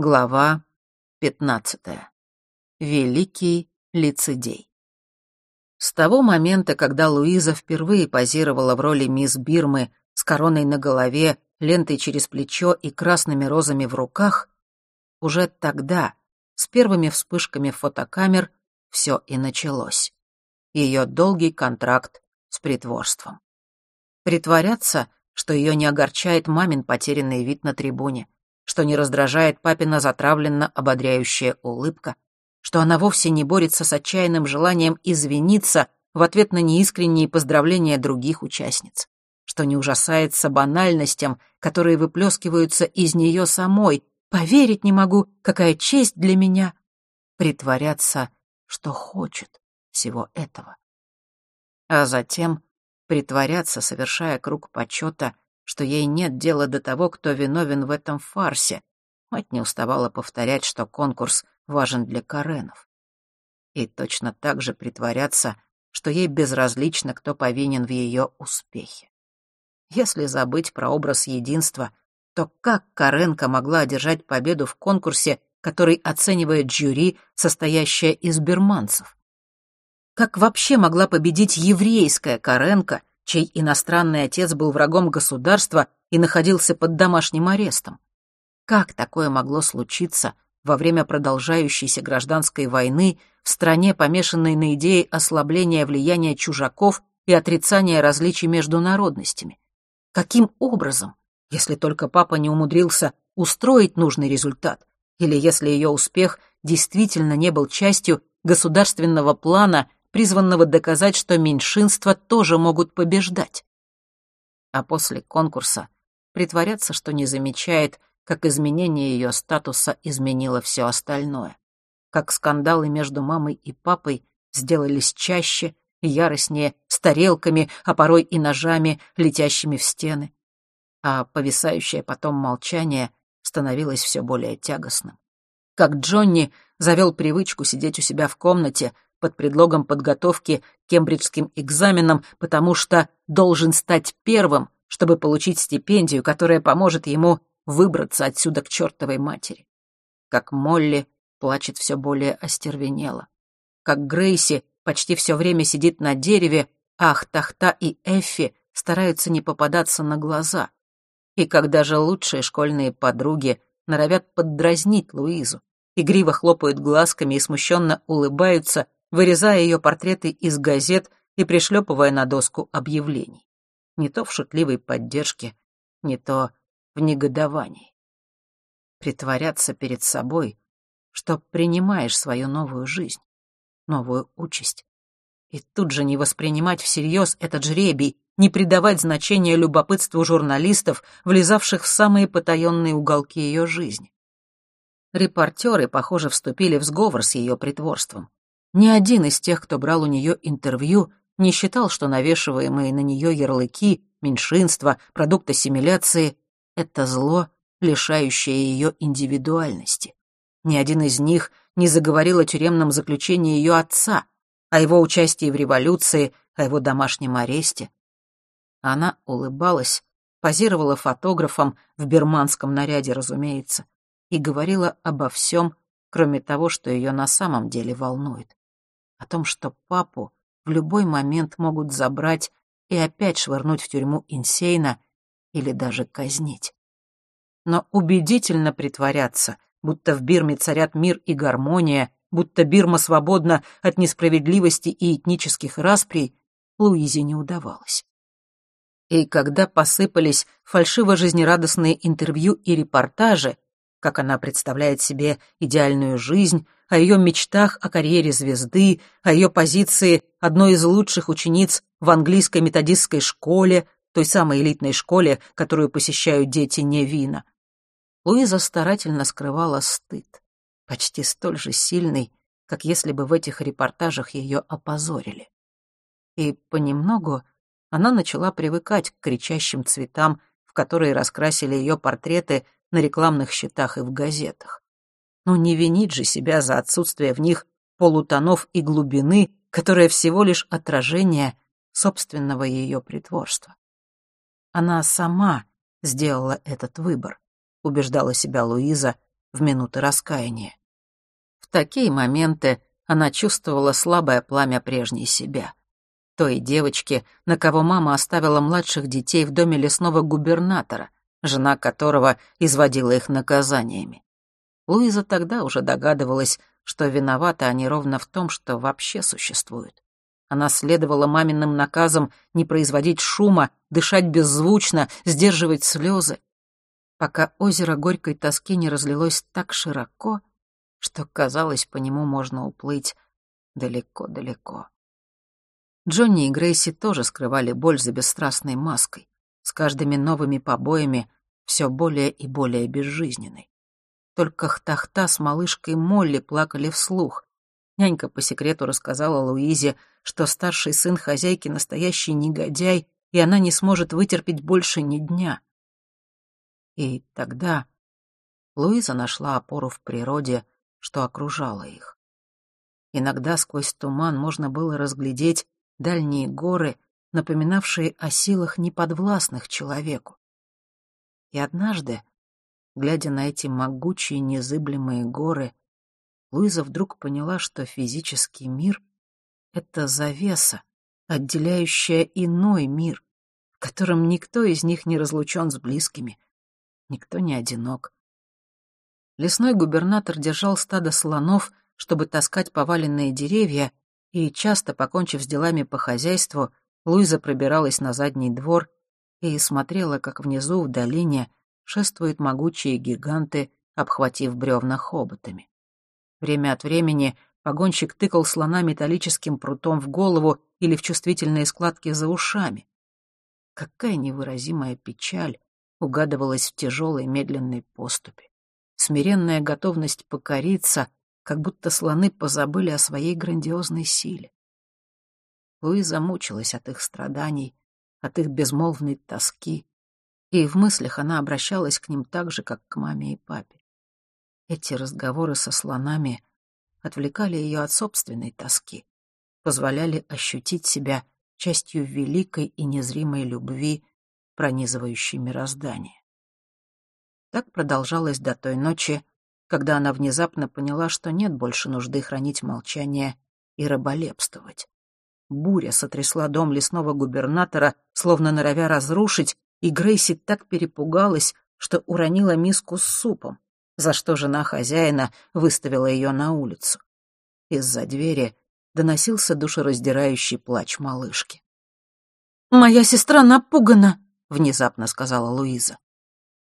Глава пятнадцатая. Великий лицедей. С того момента, когда Луиза впервые позировала в роли мисс Бирмы с короной на голове, лентой через плечо и красными розами в руках, уже тогда, с первыми вспышками фотокамер, все и началось. Ее долгий контракт с притворством. Притворяться, что ее не огорчает мамин потерянный вид на трибуне — что не раздражает папина затравленно ободряющая улыбка, что она вовсе не борется с отчаянным желанием извиниться в ответ на неискренние поздравления других участниц, что не ужасается банальностям, которые выплескиваются из нее самой. Поверить не могу, какая честь для меня притворяться, что хочет всего этого. А затем притворяться, совершая круг почета — что ей нет дела до того, кто виновен в этом фарсе. Мать не уставала повторять, что конкурс важен для Каренов. И точно так же притворяться, что ей безразлично, кто повинен в ее успехе. Если забыть про образ единства, то как Каренка могла одержать победу в конкурсе, который оценивает жюри, состоящее из берманцев? Как вообще могла победить еврейская Каренка, чей иностранный отец был врагом государства и находился под домашним арестом. Как такое могло случиться во время продолжающейся гражданской войны в стране, помешанной на идее ослабления влияния чужаков и отрицания различий между народностями? Каким образом, если только папа не умудрился устроить нужный результат, или если ее успех действительно не был частью государственного плана призванного доказать, что меньшинства тоже могут побеждать. А после конкурса притворяться, что не замечает, как изменение ее статуса изменило все остальное. Как скандалы между мамой и папой сделались чаще и яростнее, с тарелками, а порой и ножами, летящими в стены. А повисающее потом молчание становилось все более тягостным. Как Джонни завел привычку сидеть у себя в комнате, под предлогом подготовки к кембриджским экзаменам, потому что должен стать первым, чтобы получить стипендию, которая поможет ему выбраться отсюда к чертовой матери. Как Молли плачет все более остервенело. Как Грейси почти все время сидит на дереве, ах, Тахта и Эффи стараются не попадаться на глаза. И как даже лучшие школьные подруги норовят поддразнить Луизу, игриво хлопают глазками и смущенно улыбаются, вырезая ее портреты из газет и пришлепывая на доску объявлений. Не то в шутливой поддержке, не то в негодовании. Притворяться перед собой, что принимаешь свою новую жизнь, новую участь. И тут же не воспринимать всерьез этот жребий, не придавать значения любопытству журналистов, влезавших в самые потаенные уголки ее жизни. Репортеры, похоже, вступили в сговор с ее притворством. Ни один из тех, кто брал у нее интервью, не считал, что навешиваемые на нее ярлыки, меньшинства, продукт ассимиляции — это зло, лишающее ее индивидуальности. Ни один из них не заговорил о тюремном заключении ее отца, о его участии в революции, о его домашнем аресте. Она улыбалась, позировала фотографом в берманском наряде, разумеется, и говорила обо всем, кроме того, что ее на самом деле волнует о том, что папу в любой момент могут забрать и опять швырнуть в тюрьму Инсейна или даже казнить. Но убедительно притворяться, будто в Бирме царят мир и гармония, будто Бирма свободна от несправедливости и этнических расприй, Луизе не удавалось. И когда посыпались фальшиво-жизнерадостные интервью и репортажи, как она представляет себе идеальную жизнь, о ее мечтах о карьере звезды, о ее позиции одной из лучших учениц в английской методистской школе, той самой элитной школе, которую посещают дети Невина. Луиза старательно скрывала стыд, почти столь же сильный, как если бы в этих репортажах ее опозорили. И понемногу она начала привыкать к кричащим цветам, в которые раскрасили ее портреты на рекламных щитах и в газетах. Но не винить же себя за отсутствие в них полутонов и глубины, которая всего лишь отражение собственного ее притворства. Она сама сделала этот выбор, убеждала себя Луиза, в минуты раскаяния. В такие моменты она чувствовала слабое пламя прежней себя. Той девочки, на кого мама оставила младших детей в доме лесного губернатора, жена которого изводила их наказаниями. Луиза тогда уже догадывалась, что виноваты они ровно в том, что вообще существуют. Она следовала маминым наказам не производить шума, дышать беззвучно, сдерживать слезы, пока озеро горькой тоски не разлилось так широко, что, казалось, по нему можно уплыть далеко-далеко. Джонни и Грейси тоже скрывали боль за бесстрастной маской, с каждыми новыми побоями все более и более безжизненной. Только Хтахта с малышкой Молли плакали вслух. Нянька по секрету рассказала Луизе, что старший сын хозяйки настоящий негодяй, и она не сможет вытерпеть больше ни дня. И тогда Луиза нашла опору в природе, что окружало их. Иногда сквозь туман можно было разглядеть дальние горы, напоминавшие о силах неподвластных человеку. И однажды Глядя на эти могучие незыблемые горы, Луиза вдруг поняла, что физический мир — это завеса, отделяющая иной мир, в котором никто из них не разлучен с близкими, никто не одинок. Лесной губернатор держал стадо слонов, чтобы таскать поваленные деревья, и часто, покончив с делами по хозяйству, Луиза пробиралась на задний двор и смотрела, как внизу, в долине, шествуют могучие гиганты, обхватив бревна хоботами. Время от времени погонщик тыкал слона металлическим прутом в голову или в чувствительные складки за ушами. Какая невыразимая печаль угадывалась в тяжелой медленной поступе. Смиренная готовность покориться, как будто слоны позабыли о своей грандиозной силе. Луиза мучилась от их страданий, от их безмолвной тоски, и в мыслях она обращалась к ним так же, как к маме и папе. Эти разговоры со слонами отвлекали ее от собственной тоски, позволяли ощутить себя частью великой и незримой любви, пронизывающей мироздание. Так продолжалось до той ночи, когда она внезапно поняла, что нет больше нужды хранить молчание и раболепствовать. Буря сотрясла дом лесного губернатора, словно норовя разрушить, и Грейси так перепугалась, что уронила миску с супом, за что жена хозяина выставила ее на улицу. Из-за двери доносился душераздирающий плач малышки. «Моя сестра напугана», — внезапно сказала Луиза.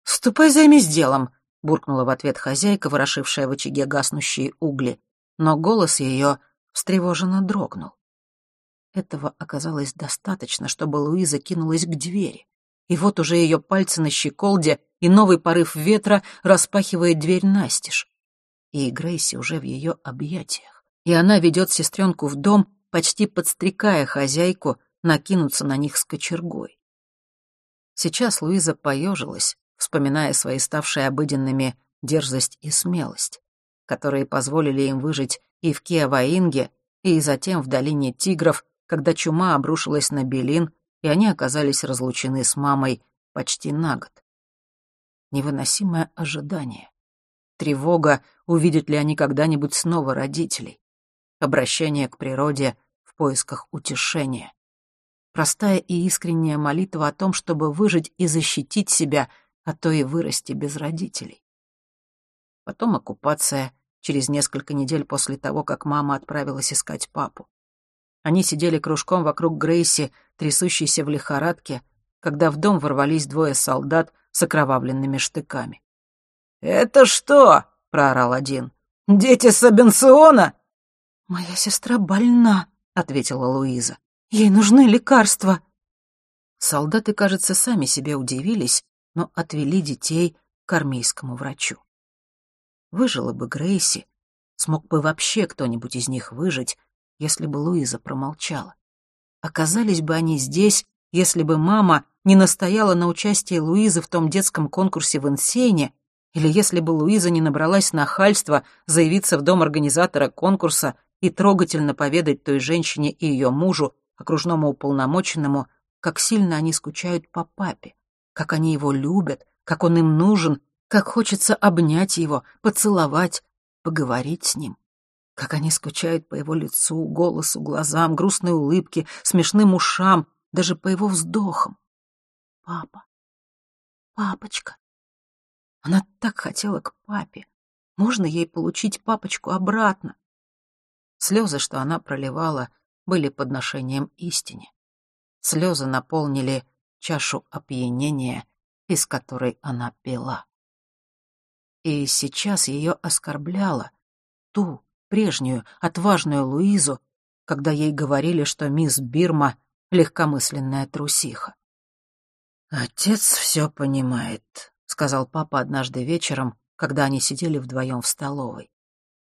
«Ступай займись делом», — буркнула в ответ хозяйка, ворошившая в очаге гаснущие угли, но голос ее встревоженно дрогнул. Этого оказалось достаточно, чтобы Луиза кинулась к двери и вот уже ее пальцы на щеколде, и новый порыв ветра распахивает дверь настежь. И Грейси уже в ее объятиях. И она ведет сестренку в дом, почти подстрекая хозяйку накинуться на них с кочергой. Сейчас Луиза поежилась, вспоминая свои ставшие обыденными дерзость и смелость, которые позволили им выжить и в Киаваинге, и затем в долине тигров, когда чума обрушилась на Белин, и они оказались разлучены с мамой почти на год. Невыносимое ожидание. Тревога, увидят ли они когда-нибудь снова родителей. Обращение к природе в поисках утешения. Простая и искренняя молитва о том, чтобы выжить и защитить себя, а то и вырасти без родителей. Потом оккупация через несколько недель после того, как мама отправилась искать папу. Они сидели кружком вокруг Грейси, трясущейся в лихорадке, когда в дом ворвались двое солдат с окровавленными штыками. «Это что?» — проорал один. «Дети Сабенциона?» «Моя сестра больна», — ответила Луиза. «Ей нужны лекарства». Солдаты, кажется, сами себе удивились, но отвели детей к армейскому врачу. Выжила бы Грейси, смог бы вообще кто-нибудь из них выжить, если бы Луиза промолчала. Оказались бы они здесь, если бы мама не настояла на участии Луизы в том детском конкурсе в Инсейне, или если бы Луиза не набралась нахальства заявиться в дом организатора конкурса и трогательно поведать той женщине и ее мужу, окружному уполномоченному, как сильно они скучают по папе, как они его любят, как он им нужен, Как хочется обнять его, поцеловать, поговорить с ним. Как они скучают по его лицу, голосу, глазам, грустной улыбке, смешным ушам, даже по его вздохам. Папа. Папочка. Она так хотела к папе. Можно ей получить папочку обратно? Слезы, что она проливала, были подношением истине. Слезы наполнили чашу опьянения, из которой она пила. И сейчас ее оскорбляло ту, прежнюю, отважную Луизу, когда ей говорили, что мисс Бирма — легкомысленная трусиха. «Отец все понимает», — сказал папа однажды вечером, когда они сидели вдвоем в столовой.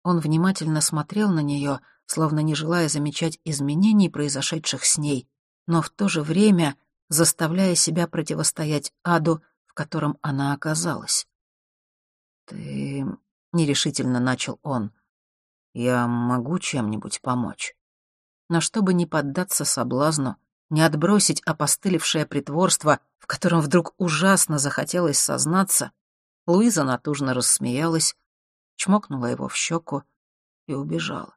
Он внимательно смотрел на нее, словно не желая замечать изменений, произошедших с ней, но в то же время заставляя себя противостоять аду, в котором она оказалась. «Ты...» — нерешительно начал он. «Я могу чем-нибудь помочь?» Но чтобы не поддаться соблазну, не отбросить опостылевшее притворство, в котором вдруг ужасно захотелось сознаться, Луиза натужно рассмеялась, чмокнула его в щеку и убежала.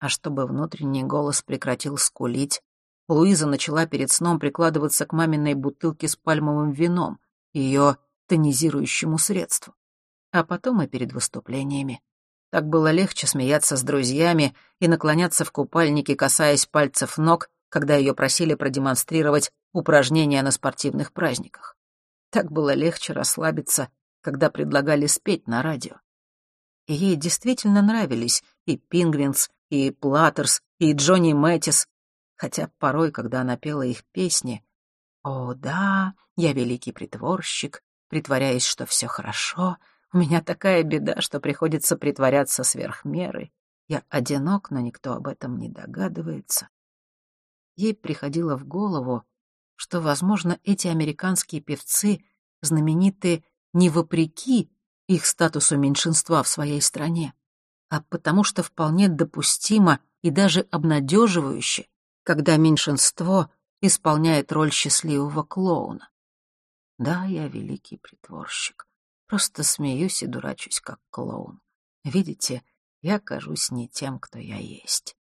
А чтобы внутренний голос прекратил скулить, Луиза начала перед сном прикладываться к маминой бутылке с пальмовым вином, ее тонизирующему средству а потом и перед выступлениями. Так было легче смеяться с друзьями и наклоняться в купальнике, касаясь пальцев ног, когда ее просили продемонстрировать упражнения на спортивных праздниках. Так было легче расслабиться, когда предлагали спеть на радио. И ей действительно нравились и Пингвинс, и Платтерс, и Джонни Мэттис, хотя порой, когда она пела их песни, «О, да, я великий притворщик, притворяясь, что все хорошо», у меня такая беда, что приходится притворяться сверх меры. Я одинок, но никто об этом не догадывается. Ей приходило в голову, что, возможно, эти американские певцы знамениты не вопреки их статусу меньшинства в своей стране, а потому что вполне допустимо и даже обнадеживающе, когда меньшинство исполняет роль счастливого клоуна. Да, я великий притворщик. Просто смеюсь и дурачусь, как клоун. Видите, я кажусь не тем, кто я есть.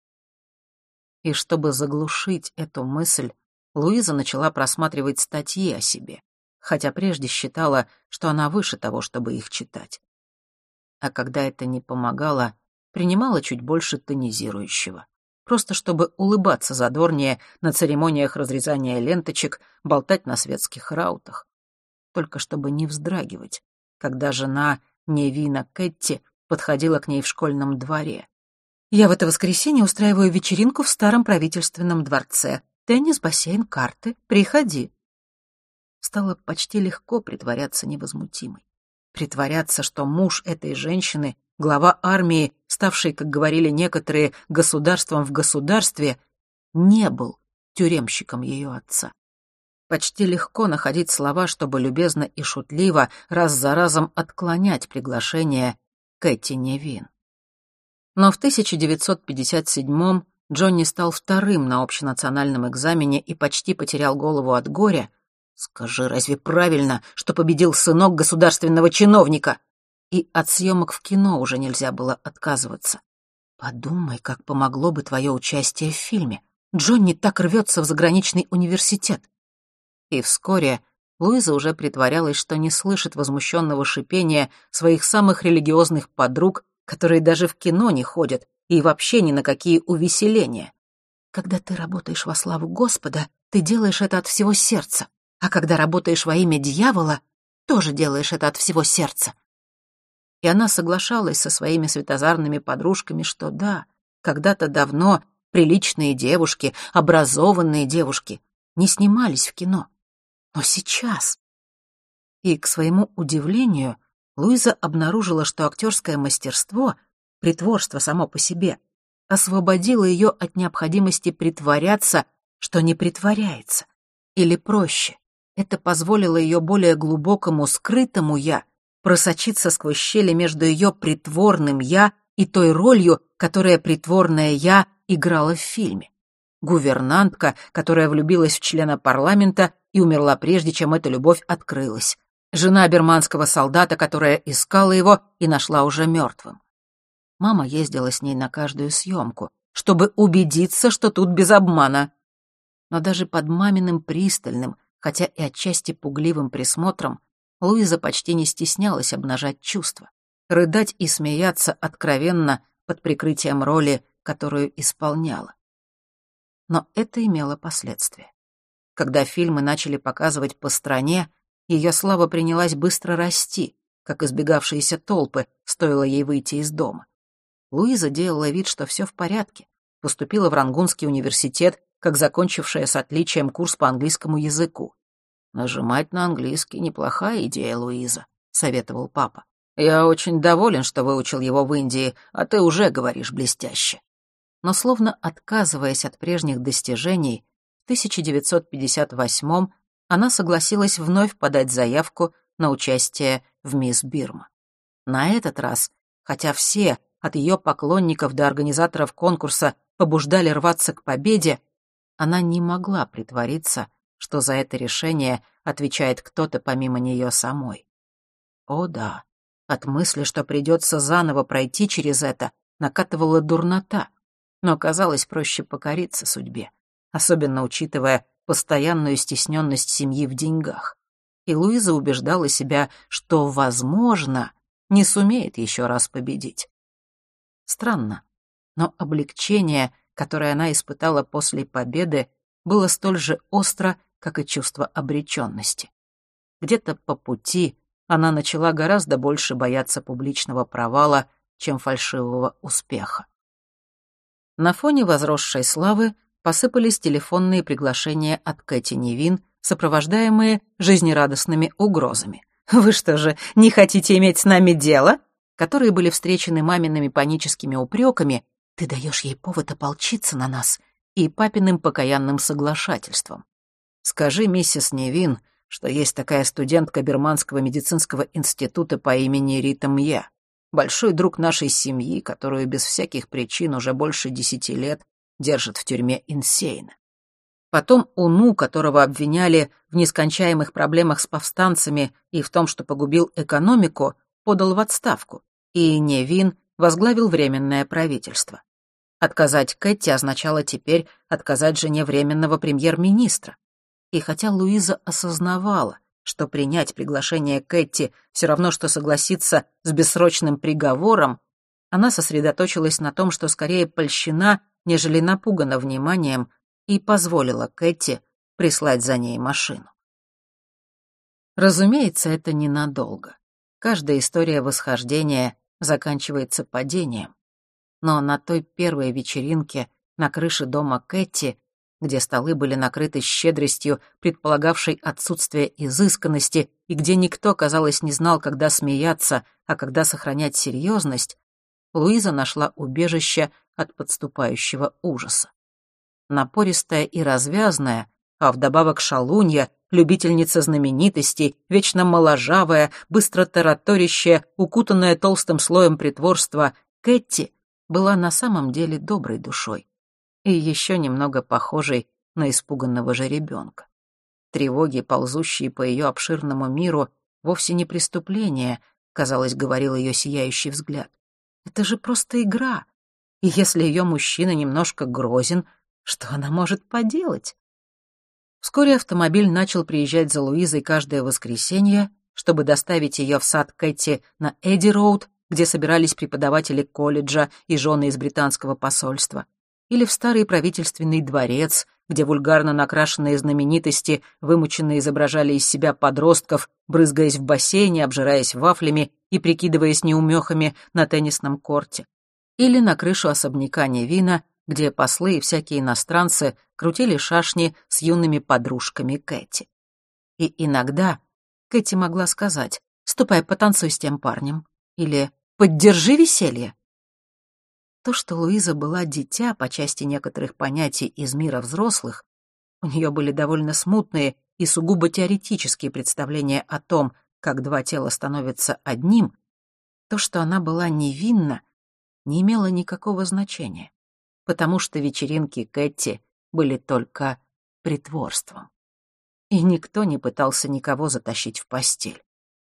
И чтобы заглушить эту мысль, Луиза начала просматривать статьи о себе, хотя прежде считала, что она выше того, чтобы их читать. А когда это не помогало, принимала чуть больше тонизирующего, просто чтобы улыбаться задорнее на церемониях разрезания ленточек, болтать на светских раутах, только чтобы не вздрагивать, когда жена Невина Кэтти подходила к ней в школьном дворе. «Я в это воскресенье устраиваю вечеринку в старом правительственном дворце. Теннис, бассейн, карты. Приходи». Стало почти легко притворяться невозмутимой. Притворяться, что муж этой женщины, глава армии, ставший, как говорили некоторые, государством в государстве, не был тюремщиком ее отца. Почти легко находить слова, чтобы любезно и шутливо раз за разом отклонять приглашение Кэти Невин. Но в 1957-м Джонни стал вторым на общенациональном экзамене и почти потерял голову от горя. Скажи, разве правильно, что победил сынок государственного чиновника? И от съемок в кино уже нельзя было отказываться. Подумай, как помогло бы твое участие в фильме. Джонни так рвется в заграничный университет. И вскоре Луиза уже притворялась, что не слышит возмущенного шипения своих самых религиозных подруг, которые даже в кино не ходят и вообще ни на какие увеселения. Когда ты работаешь во славу Господа, ты делаешь это от всего сердца, а когда работаешь во имя дьявола, тоже делаешь это от всего сердца. И она соглашалась со своими светозарными подружками, что да, когда-то давно приличные девушки, образованные девушки не снимались в кино. Но сейчас... И, к своему удивлению, Луиза обнаружила, что актерское мастерство, притворство само по себе, освободило ее от необходимости притворяться, что не притворяется. Или проще, это позволило ее более глубокому, скрытому «я» просочиться сквозь щели между ее притворным «я» и той ролью, которая притворное «я» играла в фильме. Гувернантка, которая влюбилась в члена парламента и умерла прежде, чем эта любовь открылась. жена берманского солдата, которая искала его и нашла уже мертвым. Мама ездила с ней на каждую съемку, чтобы убедиться, что тут без обмана. Но даже под маминым пристальным, хотя и отчасти пугливым присмотром, Луиза почти не стеснялась обнажать чувства, рыдать и смеяться откровенно под прикрытием роли, которую исполняла. Но это имело последствия. Когда фильмы начали показывать по стране, ее слава принялась быстро расти, как избегавшиеся толпы, стоило ей выйти из дома. Луиза делала вид, что все в порядке, поступила в Рангунский университет, как закончившая с отличием курс по английскому языку. «Нажимать на английский — неплохая идея, Луиза», — советовал папа. «Я очень доволен, что выучил его в Индии, а ты уже говоришь блестяще». Но словно отказываясь от прежних достижений, в 1958-м она согласилась вновь подать заявку на участие в «Мисс Бирма». На этот раз, хотя все, от ее поклонников до организаторов конкурса, побуждали рваться к победе, она не могла притвориться, что за это решение отвечает кто-то помимо нее самой. О да, от мысли, что придется заново пройти через это, накатывала дурнота, но казалось проще покориться судьбе, особенно учитывая постоянную стесненность семьи в деньгах. И Луиза убеждала себя, что, возможно, не сумеет еще раз победить. Странно, но облегчение, которое она испытала после победы, было столь же остро, как и чувство обреченности. Где-то по пути она начала гораздо больше бояться публичного провала, чем фальшивого успеха. На фоне возросшей славы посыпались телефонные приглашения от Кэти Невин, сопровождаемые жизнерадостными угрозами. «Вы что же, не хотите иметь с нами дело?» которые были встречены мамиными паническими упреками «Ты даешь ей повод ополчиться на нас» и папиным покаянным соглашательством. «Скажи, миссис Невин, что есть такая студентка Берманского медицинского института по имени Рита Мья, большой друг нашей семьи, которую без всяких причин уже больше десяти лет держат в тюрьме Инсейна. Потом Уну, которого обвиняли в нескончаемых проблемах с повстанцами и в том, что погубил экономику, подал в отставку, и Невин возглавил Временное правительство. Отказать Кэти означало теперь отказать жене Временного премьер-министра. И хотя Луиза осознавала, что принять приглашение Кэти все равно, что согласиться с бессрочным приговором, она сосредоточилась на том, что скорее польщена нежели напугана вниманием, и позволила Кэти прислать за ней машину. Разумеется, это ненадолго. Каждая история восхождения заканчивается падением. Но на той первой вечеринке на крыше дома Кэти, где столы были накрыты щедростью, предполагавшей отсутствие изысканности, и где никто, казалось, не знал, когда смеяться, а когда сохранять серьезность, Луиза нашла убежище от подступающего ужаса. Напористая и развязная, а вдобавок шалунья, любительница знаменитостей, вечно моложавая, быстро тараторящая, укутанная толстым слоем притворства, Кэти была на самом деле доброй душой и еще немного похожей на испуганного жеребенка. Тревоги, ползущие по ее обширному миру, вовсе не преступление, казалось, говорил ее сияющий взгляд. Это же просто игра. И если ее мужчина немножко грозен, что она может поделать? Вскоре автомобиль начал приезжать за Луизой каждое воскресенье, чтобы доставить ее в сад Кэти на Эдди-Роуд, где собирались преподаватели колледжа и жены из британского посольства, или в старый правительственный дворец, где вульгарно накрашенные знаменитости вымученно изображали из себя подростков, брызгаясь в бассейне, обжираясь вафлями и прикидываясь неумехами на теннисном корте. Или на крышу особняка Невина, где послы и всякие иностранцы крутили шашни с юными подружками Кэти. И иногда Кэти могла сказать «Ступай, потанцуй с тем парнем» или «Поддержи веселье». То, что Луиза была дитя по части некоторых понятий из мира взрослых, у нее были довольно смутные и сугубо теоретические представления о том, как два тела становятся одним, то, что она была невинна, не имело никакого значения, потому что вечеринки Кэти были только притворством. И никто не пытался никого затащить в постель.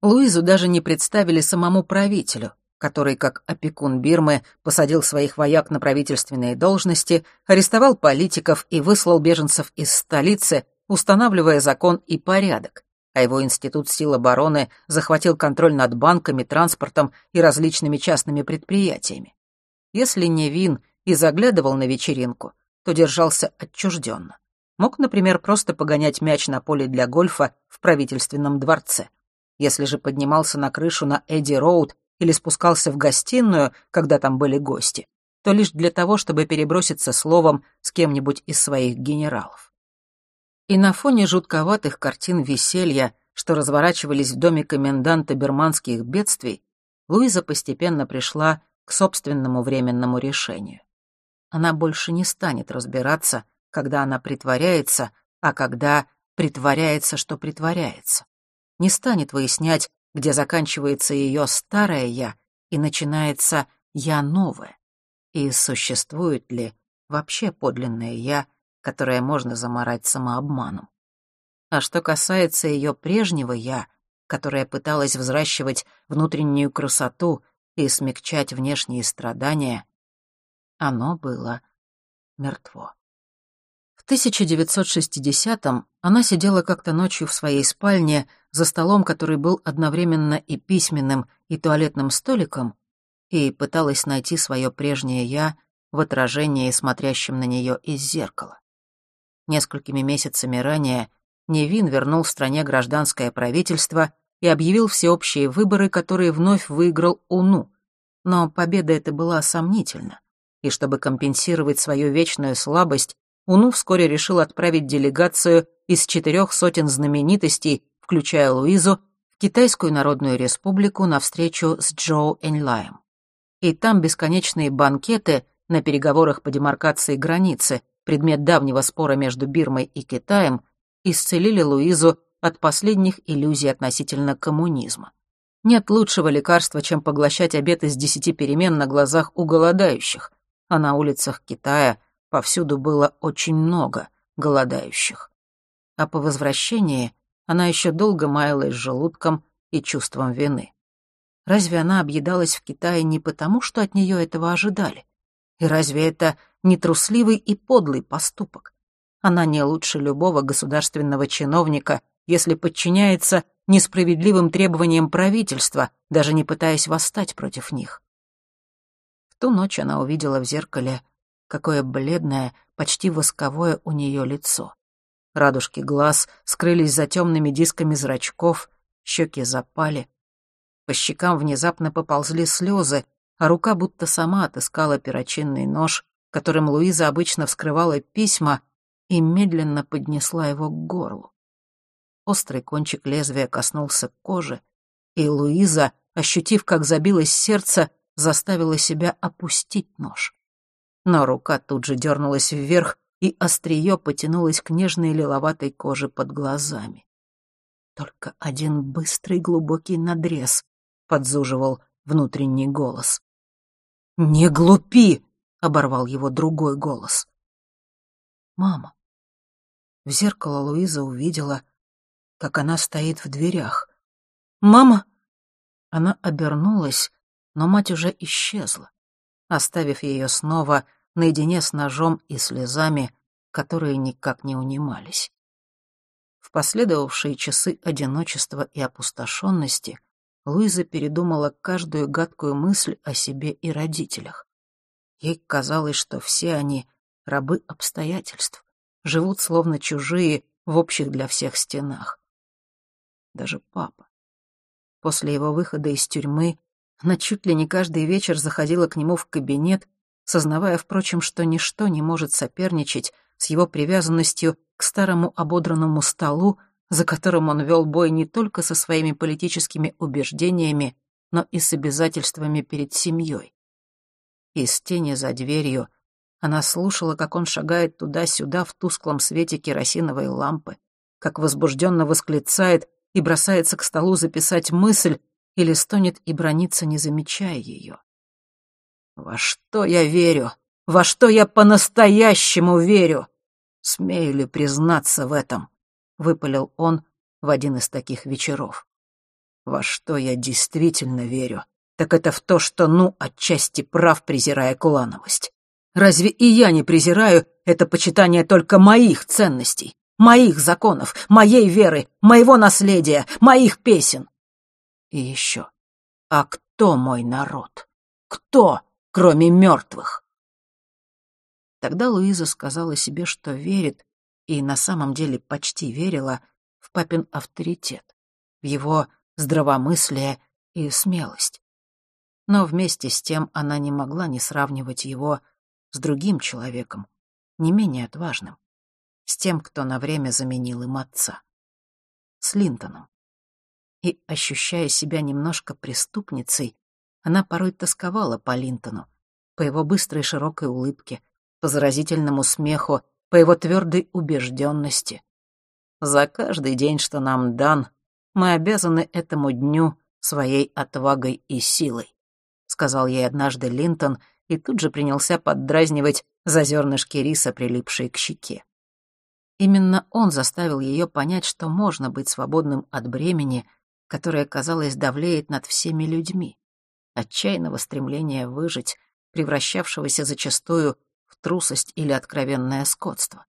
Луизу даже не представили самому правителю, который, как опекун Бирмы, посадил своих вояк на правительственные должности, арестовал политиков и выслал беженцев из столицы, устанавливая закон и порядок, а его институт сил обороны захватил контроль над банками, транспортом и различными частными предприятиями. Если не Вин и заглядывал на вечеринку, то держался отчужденно. Мог, например, просто погонять мяч на поле для гольфа в правительственном дворце. Если же поднимался на крышу на Эдди Роуд или спускался в гостиную, когда там были гости, то лишь для того, чтобы переброситься словом с кем-нибудь из своих генералов. И на фоне жутковатых картин веселья, что разворачивались в доме коменданта берманских бедствий, Луиза постепенно пришла к собственному временному решению. Она больше не станет разбираться, когда она притворяется, а когда притворяется, что притворяется. Не станет выяснять, где заканчивается ее старое «я» и начинается «я новое». И существует ли вообще подлинное «я», которое можно заморать самообманом. А что касается ее прежнего «я», которая пыталась взращивать внутреннюю красоту и смягчать внешние страдания, оно было мертво. В 1960-м она сидела как-то ночью в своей спальне за столом, который был одновременно и письменным, и туалетным столиком, и пыталась найти свое прежнее «я» в отражении, смотрящем на нее из зеркала. Несколькими месяцами ранее Невин вернул в стране гражданское правительство и объявил всеобщие выборы, которые вновь выиграл УНУ. Но победа эта была сомнительна, и чтобы компенсировать свою вечную слабость, УНУ вскоре решил отправить делегацию из четырех сотен знаменитостей, включая Луизу, в Китайскую Народную Республику на встречу с Джоу Эньлаем. И там бесконечные банкеты на переговорах по демаркации границы, предмет давнего спора между Бирмой и Китаем, исцелили Луизу от последних иллюзий относительно коммунизма. Нет лучшего лекарства, чем поглощать обед из десяти перемен на глазах у голодающих, а на улицах Китая повсюду было очень много голодающих. А по возвращении она еще долго маялась желудком и чувством вины. Разве она объедалась в Китае не потому, что от нее этого ожидали? И разве это не трусливый и подлый поступок? Она не лучше любого государственного чиновника, если подчиняется несправедливым требованиям правительства, даже не пытаясь восстать против них. В ту ночь она увидела в зеркале, какое бледное, почти восковое у нее лицо. Радужки глаз скрылись за темными дисками зрачков, щеки запали. По щекам внезапно поползли слезы, а рука будто сама отыскала перочинный нож, которым Луиза обычно вскрывала письма, и медленно поднесла его к горлу. Острый кончик лезвия коснулся кожи, и Луиза, ощутив, как забилось сердце, заставила себя опустить нож. Но рука тут же дернулась вверх, и острие потянулось к нежной лиловатой коже под глазами. Только один быстрый глубокий надрез подзуживал внутренний голос. «Не глупи!» — оборвал его другой голос. «Мама». В зеркало Луиза увидела, как она стоит в дверях. «Мама!» Она обернулась, но мать уже исчезла, оставив ее снова наедине с ножом и слезами, которые никак не унимались. В последовавшие часы одиночества и опустошенности Луиза передумала каждую гадкую мысль о себе и родителях. Ей казалось, что все они — рабы обстоятельств, живут словно чужие в общих для всех стенах. Даже папа. После его выхода из тюрьмы она чуть ли не каждый вечер заходила к нему в кабинет, сознавая, впрочем, что ничто не может соперничать с его привязанностью к старому ободранному столу, за которым он вел бой не только со своими политическими убеждениями, но и с обязательствами перед семьей. Из тени за дверью она слушала, как он шагает туда-сюда в тусклом свете керосиновой лампы, как возбужденно восклицает и бросается к столу записать мысль, или стонет и бронится, не замечая ее. «Во что я верю? Во что я по-настоящему верю? Смею ли признаться в этом?» — выпалил он в один из таких вечеров. Во что я действительно верю, так это в то, что, ну, отчасти прав, презирая клановость. Разве и я не презираю это почитание только моих ценностей, моих законов, моей веры, моего наследия, моих песен? И еще, а кто мой народ? Кто, кроме мертвых? Тогда Луиза сказала себе, что верит, и на самом деле почти верила в папин авторитет, в его здравомыслие и смелость. Но вместе с тем она не могла не сравнивать его с другим человеком, не менее отважным, с тем, кто на время заменил им отца, с Линтоном. И, ощущая себя немножко преступницей, она порой тосковала по Линтону, по его быстрой широкой улыбке, по заразительному смеху, по его твердой убежденности. За каждый день, что нам дан, мы обязаны этому дню своей отвагой и силой, сказал ей однажды Линтон и тут же принялся поддразнивать за зернышки риса, прилипшие к щеке. Именно он заставил ее понять, что можно быть свободным от бремени, которое, казалось, давлеет над всеми людьми, отчаянного стремления выжить, превращавшегося зачастую в трусость или откровенное скотство.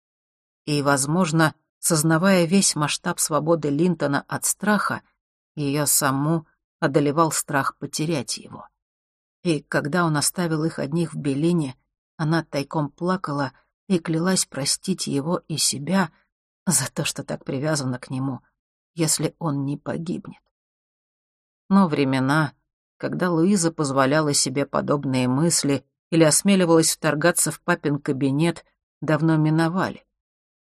И, возможно, сознавая весь масштаб свободы Линтона от страха, ее саму одолевал страх потерять его. И когда он оставил их одних в Белине, она тайком плакала и клялась простить его и себя за то, что так привязана к нему, если он не погибнет. Но времена, когда Луиза позволяла себе подобные мысли или осмеливалась вторгаться в папин кабинет, давно миновали.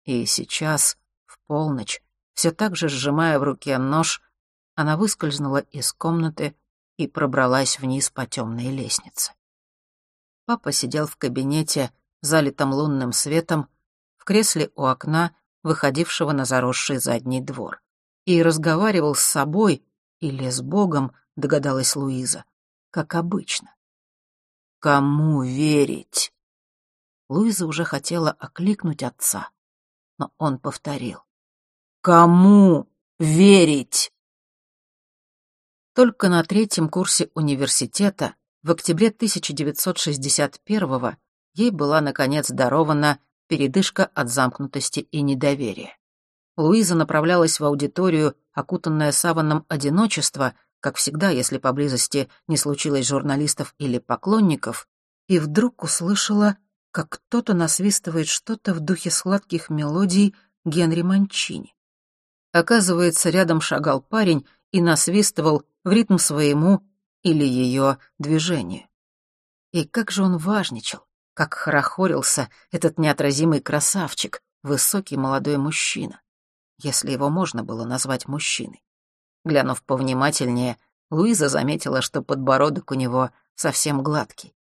И сейчас, в полночь, все так же сжимая в руке нож, она выскользнула из комнаты и пробралась вниз по темной лестнице. Папа сидел в кабинете, залитом лунным светом, в кресле у окна, выходившего на заросший задний двор, и разговаривал с собой или с Богом, догадалась Луиза, как обычно. Кому верить? Луиза уже хотела окликнуть отца, но он повторил. Кому верить? Только на третьем курсе университета в октябре 1961-го ей была, наконец, дарована передышка от замкнутости и недоверия. Луиза направлялась в аудиторию, окутанная саваном одиночества, как всегда, если поблизости не случилось журналистов или поклонников, и вдруг услышала, как кто-то насвистывает что-то в духе сладких мелодий Генри Манчини. Оказывается, рядом шагал парень и насвистывал в ритм своему или ее движению. И как же он важничал, как хорохорился этот неотразимый красавчик, высокий молодой мужчина, если его можно было назвать мужчиной. Глянув повнимательнее, Луиза заметила, что подбородок у него совсем гладкий.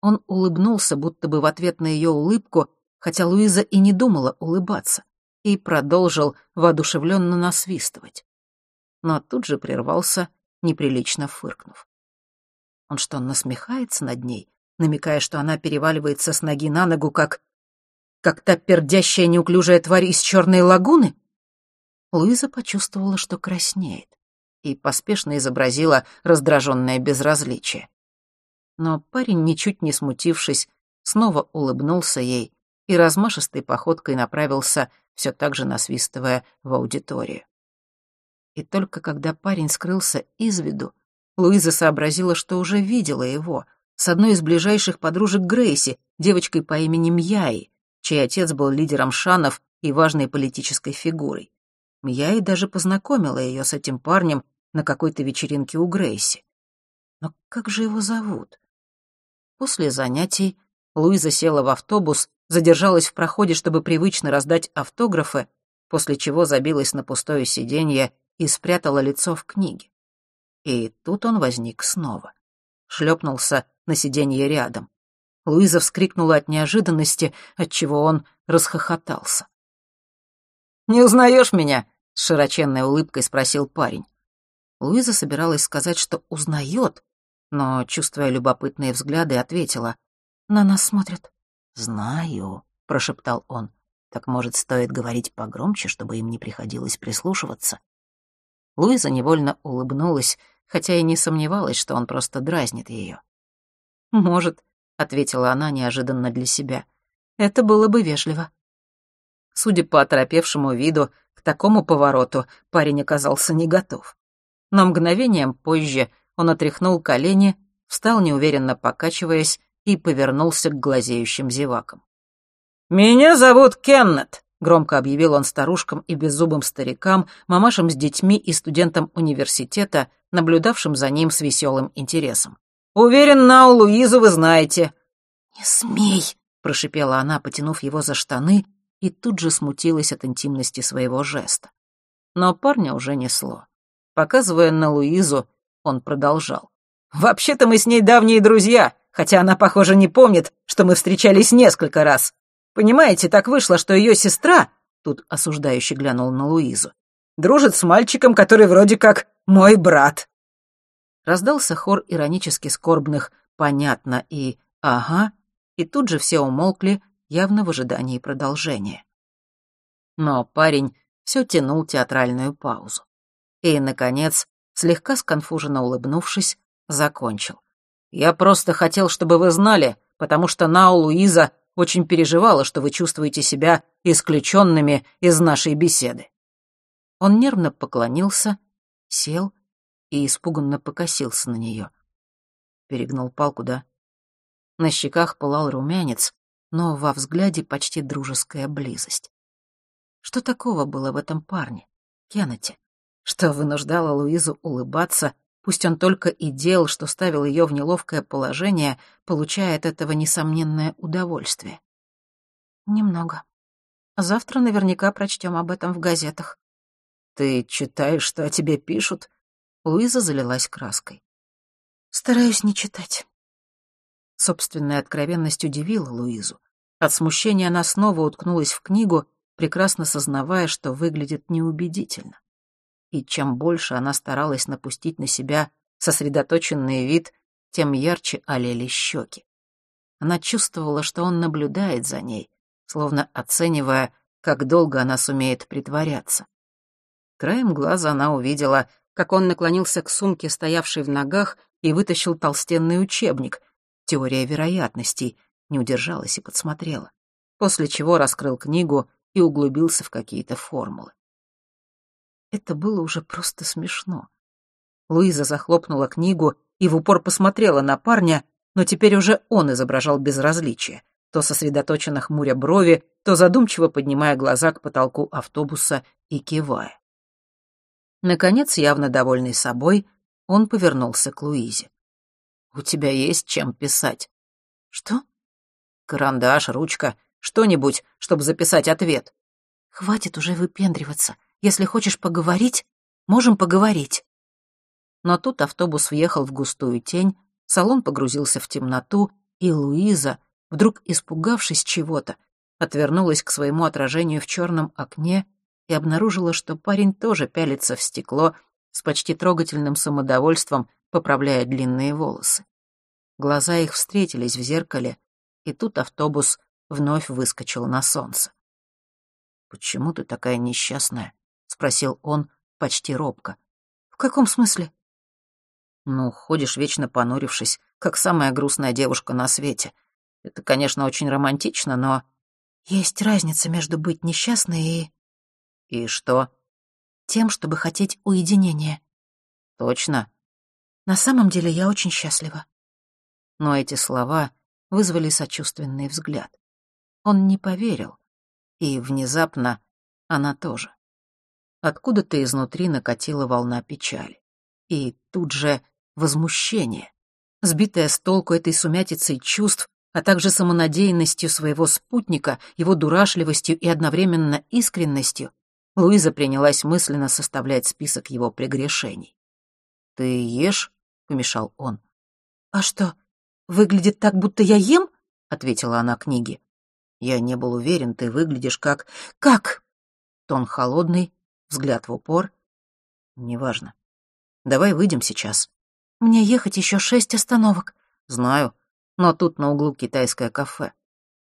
Он улыбнулся, будто бы в ответ на ее улыбку, хотя Луиза и не думала улыбаться, и продолжил воодушевленно насвистывать но тут же прервался, неприлично фыркнув. Он что, насмехается над ней, намекая, что она переваливается с ноги на ногу, как... как та пердящая неуклюжая тварь из черной лагуны? Луиза почувствовала, что краснеет, и поспешно изобразила раздраженное безразличие. Но парень, ничуть не смутившись, снова улыбнулся ей и размашистой походкой направился, все так же насвистывая в аудиторию. И только когда парень скрылся из виду, Луиза сообразила, что уже видела его с одной из ближайших подружек Грейси, девочкой по имени Мьяи, чей отец был лидером шанов и важной политической фигурой. Мьяи даже познакомила ее с этим парнем на какой-то вечеринке у Грейси. Но как же его зовут? После занятий Луиза села в автобус, задержалась в проходе, чтобы привычно раздать автографы, после чего забилась на пустое сиденье и спрятала лицо в книге. И тут он возник снова. Шлепнулся на сиденье рядом. Луиза вскрикнула от неожиданности, отчего он расхохотался. «Не узнаешь меня?» — с широченной улыбкой спросил парень. Луиза собиралась сказать, что узнает, но, чувствуя любопытные взгляды, ответила. «На нас смотрят». «Знаю», — прошептал он. «Так, может, стоит говорить погромче, чтобы им не приходилось прислушиваться?» Луиза невольно улыбнулась, хотя и не сомневалась, что он просто дразнит ее. «Может», — ответила она неожиданно для себя. «Это было бы вежливо». Судя по оторопевшему виду, к такому повороту парень оказался не готов. Но мгновением позже он отряхнул колени, встал неуверенно покачиваясь и повернулся к глазеющим зевакам. «Меня зовут Кеннет», — громко объявил он старушкам и беззубым старикам, мамашам с детьми и студентам университета, наблюдавшим за ним с веселым интересом. «Уверен, Нау Луизу вы знаете». «Не смей», — прошипела она, потянув его за штаны, и тут же смутилась от интимности своего жеста. Но парня уже несло. Показывая на Луизу, он продолжал. «Вообще-то мы с ней давние друзья, хотя она, похоже, не помнит, что мы встречались несколько раз. Понимаете, так вышло, что ее сестра, тут осуждающий глянул на Луизу, дружит с мальчиком, который вроде как мой брат». Раздался хор иронически скорбных «понятно» и «ага», и тут же все умолкли, явно в ожидании продолжения. Но парень все тянул театральную паузу. И, наконец, слегка сконфуженно улыбнувшись, закончил. «Я просто хотел, чтобы вы знали, потому что Нау Луиза очень переживала, что вы чувствуете себя исключенными из нашей беседы». Он нервно поклонился, сел и испуганно покосился на нее. Перегнул палку, да? На щеках пылал румянец, но во взгляде почти дружеская близость. Что такого было в этом парне, Кеннете, что вынуждало Луизу улыбаться, пусть он только и делал, что ставил ее в неловкое положение, получая от этого несомненное удовольствие? Немного. Завтра наверняка прочтем об этом в газетах. Ты читаешь, что о тебе пишут? Луиза залилась краской. Стараюсь не читать. Собственная откровенность удивила Луизу. От смущения она снова уткнулась в книгу, прекрасно сознавая, что выглядит неубедительно. И чем больше она старалась напустить на себя сосредоточенный вид, тем ярче олели щеки. Она чувствовала, что он наблюдает за ней, словно оценивая, как долго она сумеет притворяться. Краем глаза она увидела, как он наклонился к сумке, стоявшей в ногах, и вытащил толстенный учебник, теория вероятностей, не удержалась и подсмотрела, после чего раскрыл книгу и углубился в какие-то формулы. Это было уже просто смешно. Луиза захлопнула книгу и в упор посмотрела на парня, но теперь уже он изображал безразличие, то сосредоточенно хмуря брови, то задумчиво поднимая глаза к потолку автобуса и кивая. Наконец, явно довольный собой, он повернулся к Луизе. «У тебя есть чем писать?» «Что?» «Карандаш, ручка, что-нибудь, чтобы записать ответ». «Хватит уже выпендриваться. Если хочешь поговорить, можем поговорить». Но тут автобус въехал в густую тень, салон погрузился в темноту, и Луиза, вдруг испугавшись чего-то, отвернулась к своему отражению в черном окне и обнаружила, что парень тоже пялится в стекло с почти трогательным самодовольством, поправляя длинные волосы. Глаза их встретились в зеркале, и тут автобус вновь выскочил на солнце. «Почему ты такая несчастная?» — спросил он почти робко. «В каком смысле?» «Ну, ходишь вечно понурившись, как самая грустная девушка на свете. Это, конечно, очень романтично, но...» «Есть разница между быть несчастной и...» «И что?» «Тем, чтобы хотеть уединения». «Точно?» «На самом деле я очень счастлива». Но эти слова вызвали сочувственный взгляд. Он не поверил. И внезапно она тоже. Откуда-то изнутри накатила волна печали. И тут же возмущение. Сбитая с толку этой сумятицей чувств, а также самонадеянностью своего спутника, его дурашливостью и одновременно искренностью, Луиза принялась мысленно составлять список его прегрешений. «Ты ешь?» — помешал он. «А что, выглядит так, будто я ем?» — ответила она книге. «Я не был уверен, ты выглядишь как...» «Как?» Тон холодный, взгляд в упор. «Неважно. Давай выйдем сейчас». «Мне ехать еще шесть остановок». «Знаю, но тут на углу китайское кафе.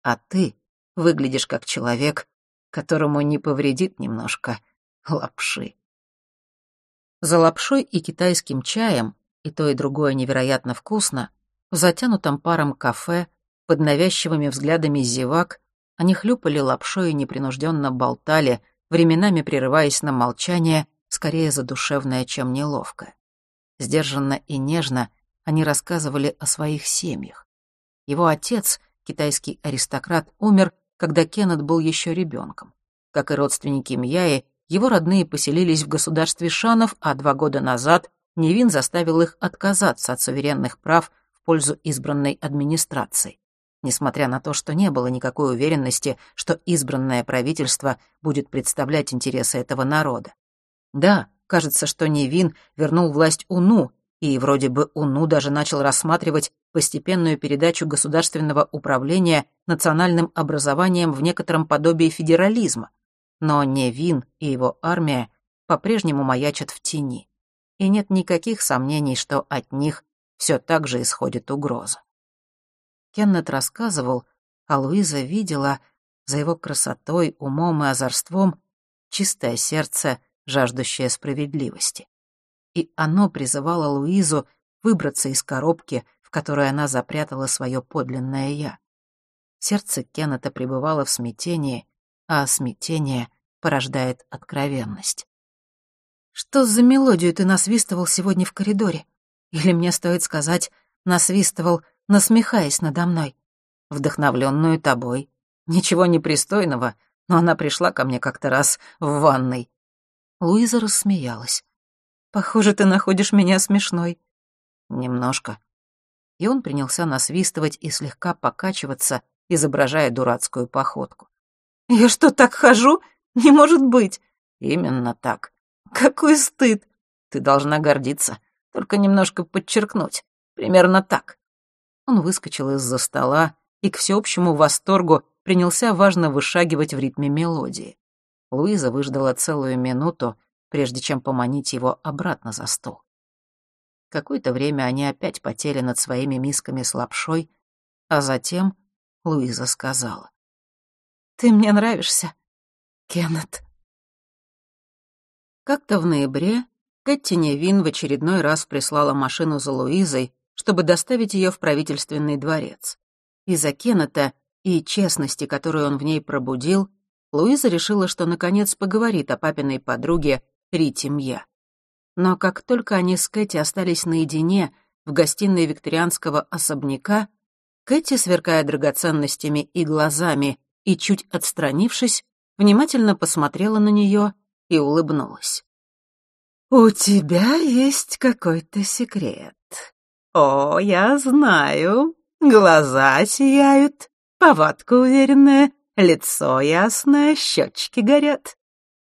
А ты выглядишь как человек, которому не повредит немножко лапши». За лапшой и китайским чаем, и то и другое невероятно вкусно, в затянутом паром кафе, под навязчивыми взглядами зевак, они хлюпали лапшой и непринужденно болтали, временами прерываясь на молчание, скорее задушевное, чем неловкое. Сдержанно и нежно они рассказывали о своих семьях. Его отец, китайский аристократ, умер, когда Кеннет был еще ребенком. Как и родственники Мьяи, его родные поселились в государстве Шанов, а два года назад Невин заставил их отказаться от суверенных прав в пользу избранной администрации. Несмотря на то, что не было никакой уверенности, что избранное правительство будет представлять интересы этого народа. Да, кажется, что Невин вернул власть Уну, и вроде бы Уну даже начал рассматривать постепенную передачу государственного управления национальным образованием в некотором подобии федерализма. Но Невин и его армия по-прежнему маячат в тени. И нет никаких сомнений, что от них все так же исходит угроза. Кеннет рассказывал, а Луиза видела за его красотой, умом и озорством чистое сердце жаждущая справедливости. И оно призывало Луизу выбраться из коробки, в которой она запрятала свое подлинное «я». Сердце Кеннета пребывало в смятении, а смятение порождает откровенность. «Что за мелодию ты насвистывал сегодня в коридоре? Или мне стоит сказать, насвистывал, насмехаясь надо мной? Вдохновленную тобой. Ничего непристойного, но она пришла ко мне как-то раз в ванной. Луиза рассмеялась. «Похоже, ты находишь меня смешной». «Немножко». И он принялся насвистывать и слегка покачиваться, изображая дурацкую походку. «Я что, так хожу? Не может быть!» «Именно так». «Какой стыд!» «Ты должна гордиться, только немножко подчеркнуть. Примерно так». Он выскочил из-за стола и к всеобщему восторгу принялся важно вышагивать в ритме мелодии. Луиза выждала целую минуту, прежде чем поманить его обратно за стол. Какое-то время они опять потели над своими мисками с лапшой, а затем Луиза сказала. «Ты мне нравишься, Кеннет». Как-то в ноябре Кэти Невин в очередной раз прислала машину за Луизой, чтобы доставить ее в правительственный дворец. Из-за Кеннета и честности, которую он в ней пробудил, Луиза решила, что наконец поговорит о папиной подруге Рите. Но как только они с Кэти остались наедине в гостиной викторианского особняка, Кэти, сверкая драгоценностями и глазами и чуть отстранившись, внимательно посмотрела на нее и улыбнулась. «У тебя есть какой-то секрет. О, я знаю. Глаза сияют, повадка уверенная, Лицо ясное, щечки горят.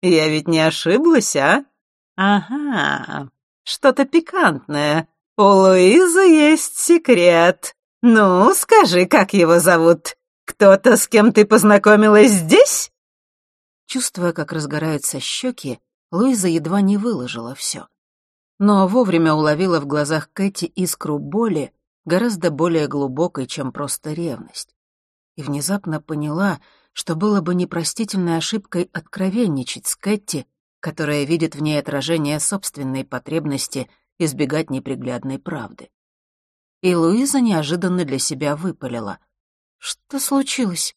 Я ведь не ошиблась, а? Ага, что-то пикантное. У Луизы есть секрет. Ну, скажи, как его зовут? Кто-то, с кем ты познакомилась здесь? Чувствуя, как разгораются щеки, Луиза едва не выложила все. Но вовремя уловила в глазах Кэти искру боли, гораздо более глубокой, чем просто ревность и внезапно поняла, что было бы непростительной ошибкой откровенничать с Кэти, которая видит в ней отражение собственной потребности избегать неприглядной правды. И Луиза неожиданно для себя выпалила. «Что случилось?»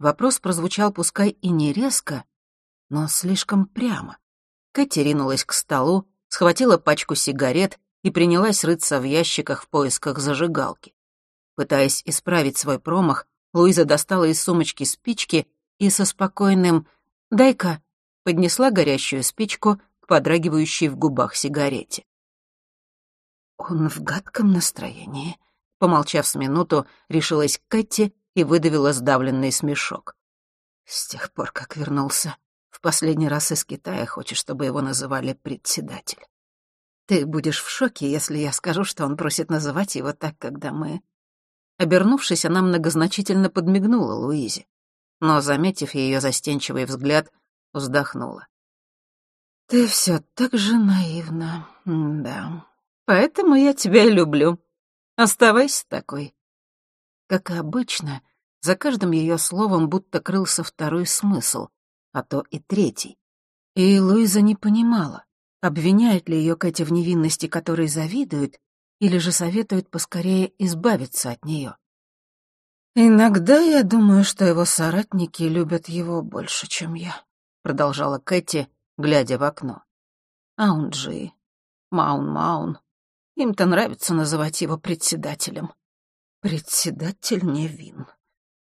Вопрос прозвучал пускай и не резко, но слишком прямо. Кэти ринулась к столу, схватила пачку сигарет и принялась рыться в ящиках в поисках зажигалки. Пытаясь исправить свой промах, Луиза достала из сумочки спички и со спокойным «дай-ка» поднесла горящую спичку к подрагивающей в губах сигарете. «Он в гадком настроении», — помолчав с минуту, решилась Кэти и выдавила сдавленный смешок. «С тех пор, как вернулся, в последний раз из Китая хочет, чтобы его называли председатель. Ты будешь в шоке, если я скажу, что он просит называть его так, когда мы Обернувшись, она многозначительно подмигнула Луизе, но, заметив ее застенчивый взгляд, вздохнула. «Ты все так же наивна, да. Поэтому я тебя и люблю. Оставайся такой». Как и обычно, за каждым ее словом будто крылся второй смысл, а то и третий. И Луиза не понимала, обвиняет ли ее Кэти в невинности, которой завидует, или же советует поскорее избавиться от нее. «Иногда я думаю, что его соратники любят его больше, чем я», — продолжала Кэти, глядя в окно. «Аунджи, Маун-Маун, им-то нравится называть его председателем. Председатель Невин.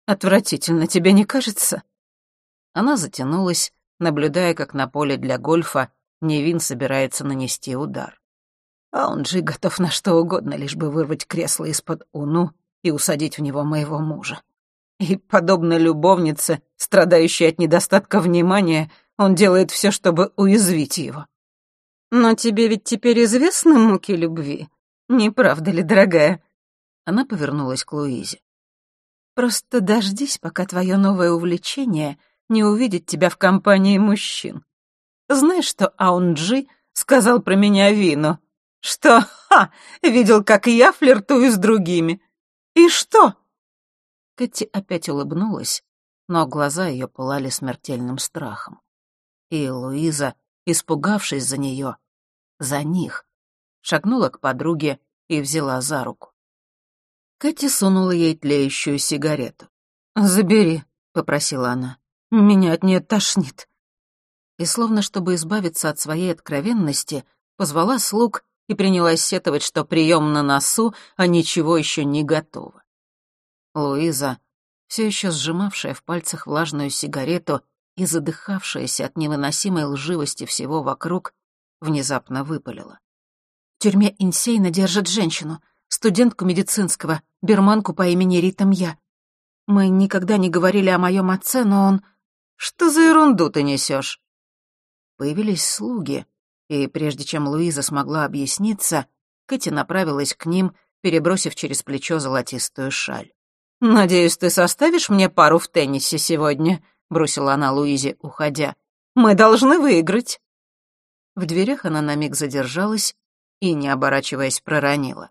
Отвратительно, тебе не кажется?» Она затянулась, наблюдая, как на поле для гольфа Невин собирается нанести удар. А он же готов на что угодно, лишь бы вырвать кресло из-под Уну и усадить в него моего мужа. И, подобно любовнице, страдающей от недостатка внимания, он делает все, чтобы уязвить его. «Но тебе ведь теперь известны муки любви, не правда ли, дорогая?» Она повернулась к Луизе. «Просто дождись, пока твое новое увлечение не увидит тебя в компании мужчин. Знаешь, что Аунджи сказал про меня Вину? Что, ха, видел, как я флиртую с другими. И что? Кэти опять улыбнулась, но глаза ее пылали смертельным страхом. И Луиза, испугавшись за нее, за них, шагнула к подруге и взяла за руку. Кэти сунула ей тлеющую сигарету. «Забери», — попросила она. «Меня от нее тошнит». И словно чтобы избавиться от своей откровенности, позвала слуг и принялась сетовать, что прием на носу, а ничего еще не готово. Луиза, все еще сжимавшая в пальцах влажную сигарету и задыхавшаяся от невыносимой лживости всего вокруг, внезапно выпалила. В тюрьме Инсейна держат женщину, студентку медицинского, берманку по имени Рита Мья. Мы никогда не говорили о моем отце, но он... Что за ерунду ты несешь? Появились слуги, и прежде чем Луиза смогла объясниться, Кэти направилась к ним, перебросив через плечо золотистую шаль. «Надеюсь, ты составишь мне пару в теннисе сегодня?» — бросила она Луизе, уходя. «Мы должны выиграть». В дверях она на миг задержалась и, не оборачиваясь, проронила.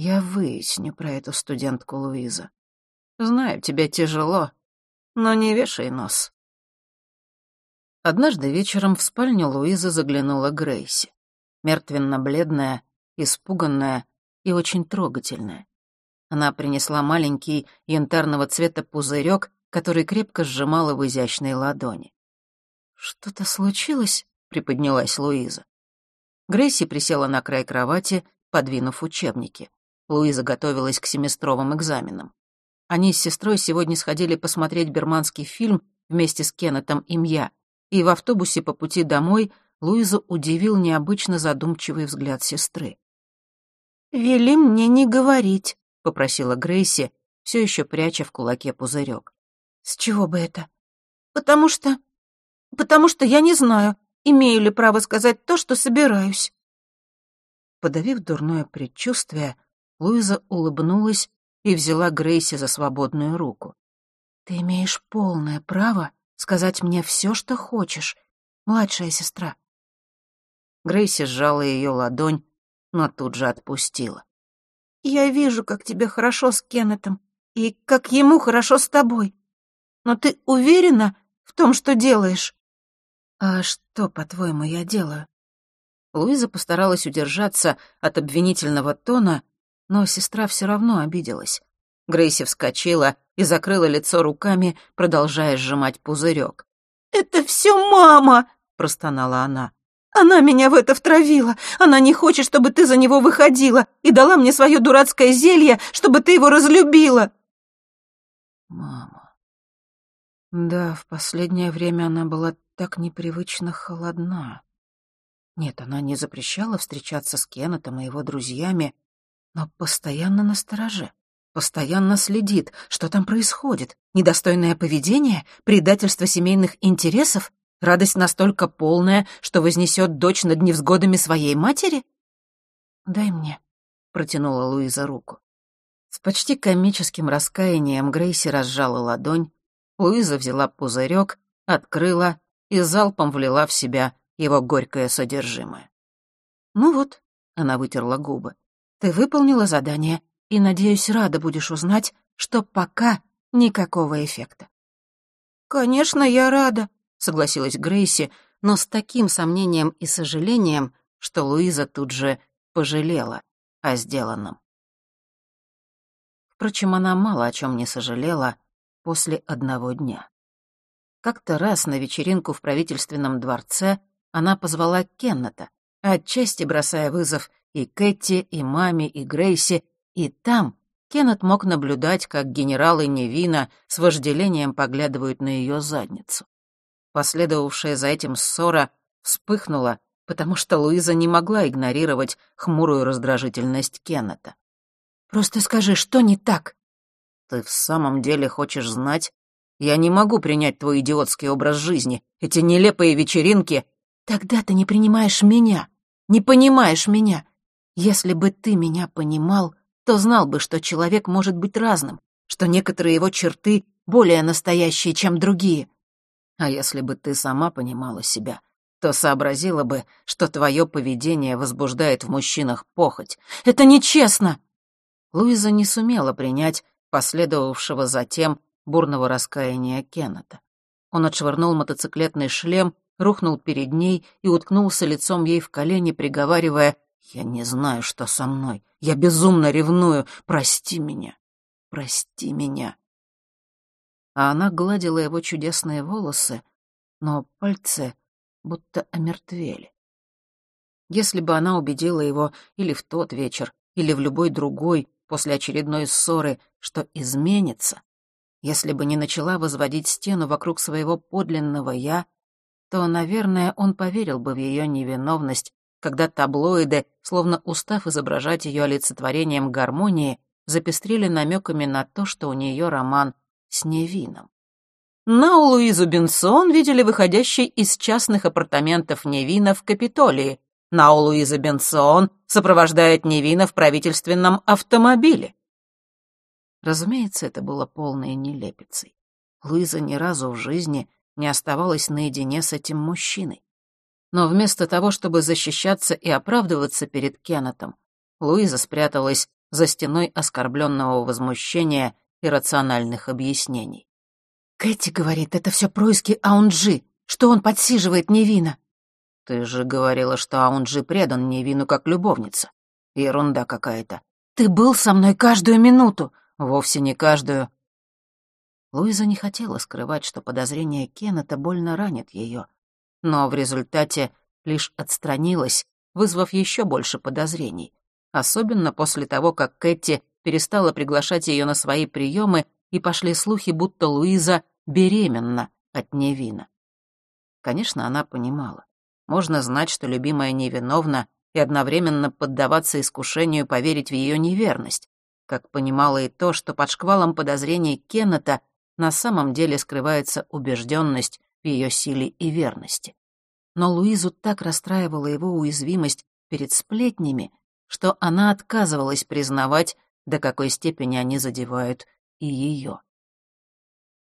«Я выясню про эту студентку Луиза. Знаю, тебе тяжело, но не вешай нос. Однажды вечером в спальню Луизы заглянула Грейси. Мертвенно-бледная, испуганная и очень трогательная. Она принесла маленький янтарного цвета пузырек, который крепко сжимала в изящной ладони. «Что-то случилось?» — приподнялась Луиза. Грейси присела на край кровати, подвинув учебники. Луиза готовилась к семестровым экзаменам. Они с сестрой сегодня сходили посмотреть берманский фильм вместе с Кеннетом и Мья, и в автобусе по пути домой Луизу удивил необычно задумчивый взгляд сестры. «Вели мне не говорить», — попросила Грейси, все еще пряча в кулаке пузырек. «С чего бы это?» «Потому что... потому что я не знаю, имею ли право сказать то, что собираюсь». Подавив дурное предчувствие, Луиза улыбнулась и взяла Грейси за свободную руку. «Ты имеешь полное право сказать мне все, что хочешь, младшая сестра». Грейси сжала ее ладонь, но тут же отпустила. «Я вижу, как тебе хорошо с Кеннетом, и как ему хорошо с тобой. Но ты уверена в том, что делаешь?» «А что, по-твоему, я делаю?» Луиза постаралась удержаться от обвинительного тона, но сестра все равно обиделась. Грейси вскочила и закрыла лицо руками, продолжая сжимать пузырек. «Это все мама!» — простонала она. «Она меня в это втравила. Она не хочет, чтобы ты за него выходила, и дала мне свое дурацкое зелье, чтобы ты его разлюбила». Мама. Да, в последнее время она была так непривычно холодна. Нет, она не запрещала встречаться с Кеннетом и его друзьями, но постоянно настороже постоянно следит, что там происходит. Недостойное поведение, предательство семейных интересов, радость настолько полная, что вознесет дочь над невзгодами своей матери? «Дай мне», — протянула Луиза руку. С почти комическим раскаянием Грейси разжала ладонь, Луиза взяла пузырек, открыла и залпом влила в себя его горькое содержимое. «Ну вот», — она вытерла губы, — «ты выполнила задание, и, надеюсь, рада будешь узнать, что пока никакого эффекта». «Конечно, я рада», — согласилась Грейси, но с таким сомнением и сожалением, что Луиза тут же пожалела о сделанном. Впрочем, она мало о чем не сожалела после одного дня. Как-то раз на вечеринку в правительственном дворце она позвала Кеннета, отчасти бросая вызов и Кэти, и маме, и Грейси, и там Кеннет мог наблюдать, как генералы Невина с вожделением поглядывают на ее задницу. Последовавшая за этим ссора вспыхнула, потому что Луиза не могла игнорировать хмурую раздражительность Кеннета. «Просто скажи, что не так?» «Ты в самом деле хочешь знать? Я не могу принять твой идиотский образ жизни, эти нелепые вечеринки». «Тогда ты не принимаешь меня, не понимаешь меня. Если бы ты меня понимал, то знал бы, что человек может быть разным, что некоторые его черты более настоящие, чем другие. А если бы ты сама понимала себя, то сообразила бы, что твое поведение возбуждает в мужчинах похоть. Это нечестно!» Луиза не сумела принять последовавшего затем бурного раскаяния Кеннета. Он отшвырнул мотоциклетный шлем, рухнул перед ней и уткнулся лицом ей в колени, приговаривая я не знаю, что со мной. Я безумно ревную. Прости меня. Прости меня. А она гладила его чудесные волосы, но пальцы будто омертвели. Если бы она убедила его или в тот вечер, или в любой другой, после очередной ссоры, что изменится, если бы не начала возводить стену вокруг своего подлинного «я», то, наверное, он поверил бы в ее невиновность когда таблоиды, словно устав изображать ее олицетворением гармонии, запестрили намеками на то, что у нее роман с Невином. Нау Луизу Бенсон видели выходящей из частных апартаментов Невина в Капитолии. Нау Луиза Бенсон сопровождает Невина в правительственном автомобиле. Разумеется, это было полной нелепицей. Луиза ни разу в жизни не оставалась наедине с этим мужчиной. Но вместо того, чтобы защищаться и оправдываться перед Кеннетом, Луиза спряталась за стеной оскорбленного возмущения и рациональных объяснений. «Кэти говорит, это все происки Аунджи, что он подсиживает Невина». «Ты же говорила, что Аунджи предан Невину как любовница. Ерунда какая-то». «Ты был со мной каждую минуту». «Вовсе не каждую». Луиза не хотела скрывать, что подозрение Кеннета больно ранит ее — но в результате лишь отстранилась, вызвав еще больше подозрений. Особенно после того, как Кэти перестала приглашать ее на свои приемы и пошли слухи, будто Луиза беременна от Невина. Конечно, она понимала. Можно знать, что любимая невиновна, и одновременно поддаваться искушению поверить в ее неверность, как понимала и то, что под шквалом подозрений Кеннета на самом деле скрывается убежденность, в ее силе и верности. Но Луизу так расстраивала его уязвимость перед сплетнями, что она отказывалась признавать, до какой степени они задевают и ее.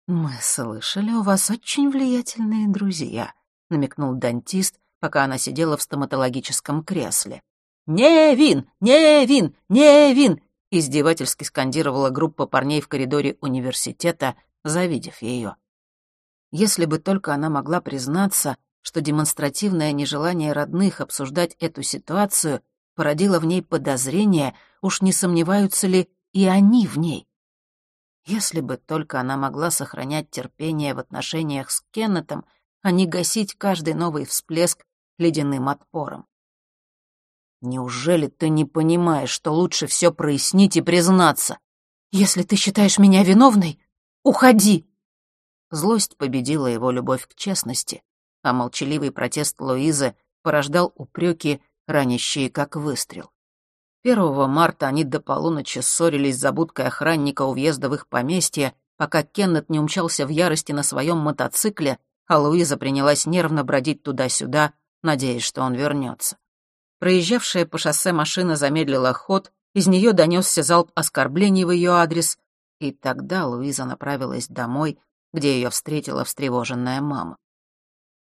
«Мы слышали, у вас очень влиятельные друзья», — намекнул дантист, пока она сидела в стоматологическом кресле. «Невин! Невин! Невин!» — издевательски скандировала группа парней в коридоре университета, завидев ее. Если бы только она могла признаться, что демонстративное нежелание родных обсуждать эту ситуацию породило в ней подозрение, уж не сомневаются ли и они в ней. Если бы только она могла сохранять терпение в отношениях с Кеннетом, а не гасить каждый новый всплеск ледяным отпором. «Неужели ты не понимаешь, что лучше все прояснить и признаться? Если ты считаешь меня виновной, уходи!» Злость победила его любовь к честности, а молчаливый протест Луизы порождал упреки, ранящие как выстрел. 1 марта они до полуночи ссорились за будкой охранника у въезда в их поместье, пока Кеннет не умчался в ярости на своем мотоцикле, а Луиза принялась нервно бродить туда-сюда, надеясь, что он вернется. Проезжавшая по шоссе машина замедлила ход, из нее донесся залп оскорблений в ее адрес, и тогда Луиза направилась домой, где ее встретила встревоженная мама.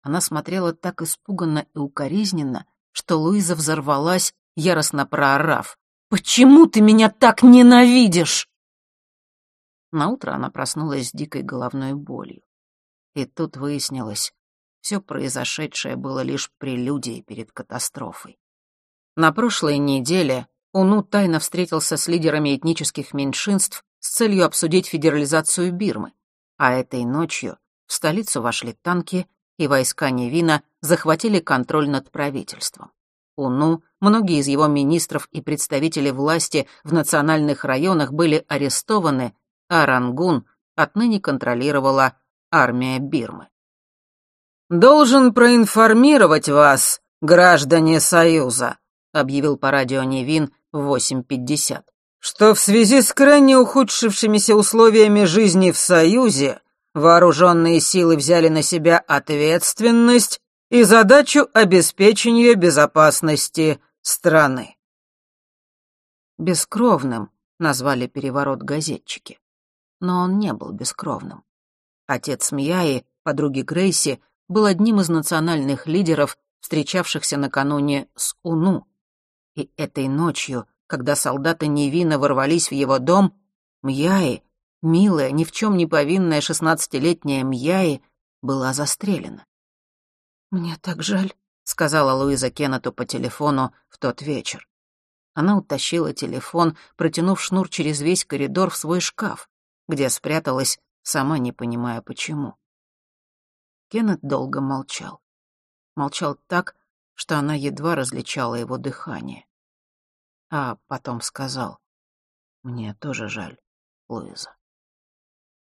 Она смотрела так испуганно и укоризненно, что Луиза взорвалась, яростно проорав. «Почему ты меня так ненавидишь?» Наутро она проснулась с дикой головной болью. И тут выяснилось, все произошедшее было лишь прелюдией перед катастрофой. На прошлой неделе Уну тайно встретился с лидерами этнических меньшинств с целью обсудить федерализацию Бирмы, а этой ночью в столицу вошли танки, и войска Невина захватили контроль над правительством. Уну, многие из его министров и представители власти в национальных районах были арестованы, а Рангун отныне контролировала армия Бирмы. «Должен проинформировать вас, граждане Союза», объявил по радио Невин в 8.50, что в связи с крайне ухудшившимися условиями жизни в Союзе вооруженные силы взяли на себя ответственность и задачу обеспечения безопасности страны. Бескровным назвали переворот газетчики. Но он не был бескровным. Отец Мияи, подруги Грейси, был одним из национальных лидеров, встречавшихся накануне с Уну. И этой ночью, когда солдаты невинно ворвались в его дом, Мьяи, милая, ни в чем не повинная шестнадцатилетняя Мьяи, была застрелена. «Мне так жаль», — сказала Луиза Кеннету по телефону в тот вечер. Она утащила телефон, протянув шнур через весь коридор в свой шкаф, где спряталась, сама не понимая почему. Кеннет долго молчал. Молчал так, что она едва различала его дыхание. А потом сказал, «Мне тоже жаль, Луиза.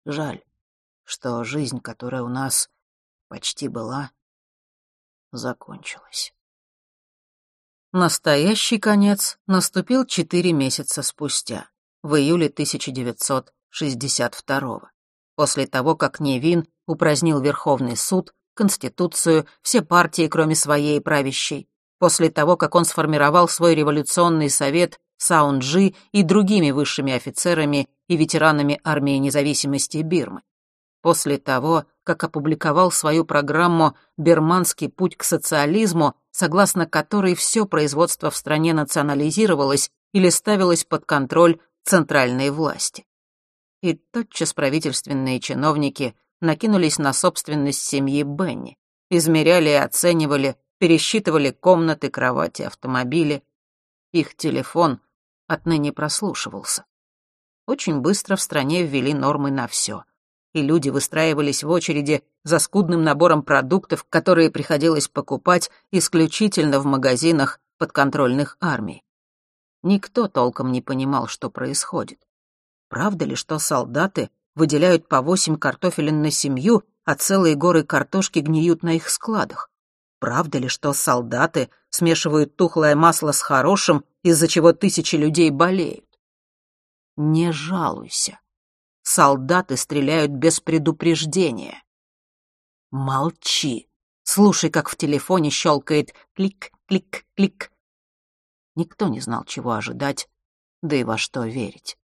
Жаль, что жизнь, которая у нас почти была, закончилась. Настоящий конец наступил четыре месяца спустя, в июле 1962 после того, как Невин упразднил Верховный суд, Конституцию, все партии, кроме своей правящей, после того, как он сформировал свой революционный совет Саунджи и другими высшими офицерами и ветеранами армии независимости Бирмы после того, как опубликовал свою программу «Берманский путь к социализму», согласно которой все производство в стране национализировалось или ставилось под контроль центральной власти. И тотчас правительственные чиновники накинулись на собственность семьи Бенни, измеряли и оценивали, пересчитывали комнаты, кровати, автомобили. Их телефон отныне прослушивался. Очень быстро в стране ввели нормы на все — и люди выстраивались в очереди за скудным набором продуктов, которые приходилось покупать исключительно в магазинах подконтрольных армий. Никто толком не понимал, что происходит. Правда ли, что солдаты выделяют по восемь картофелин на семью, а целые горы картошки гниют на их складах? Правда ли, что солдаты смешивают тухлое масло с хорошим, из-за чего тысячи людей болеют? Не жалуйся солдаты стреляют без предупреждения. Молчи. Слушай, как в телефоне щелкает клик-клик-клик. Никто не знал, чего ожидать, да и во что верить.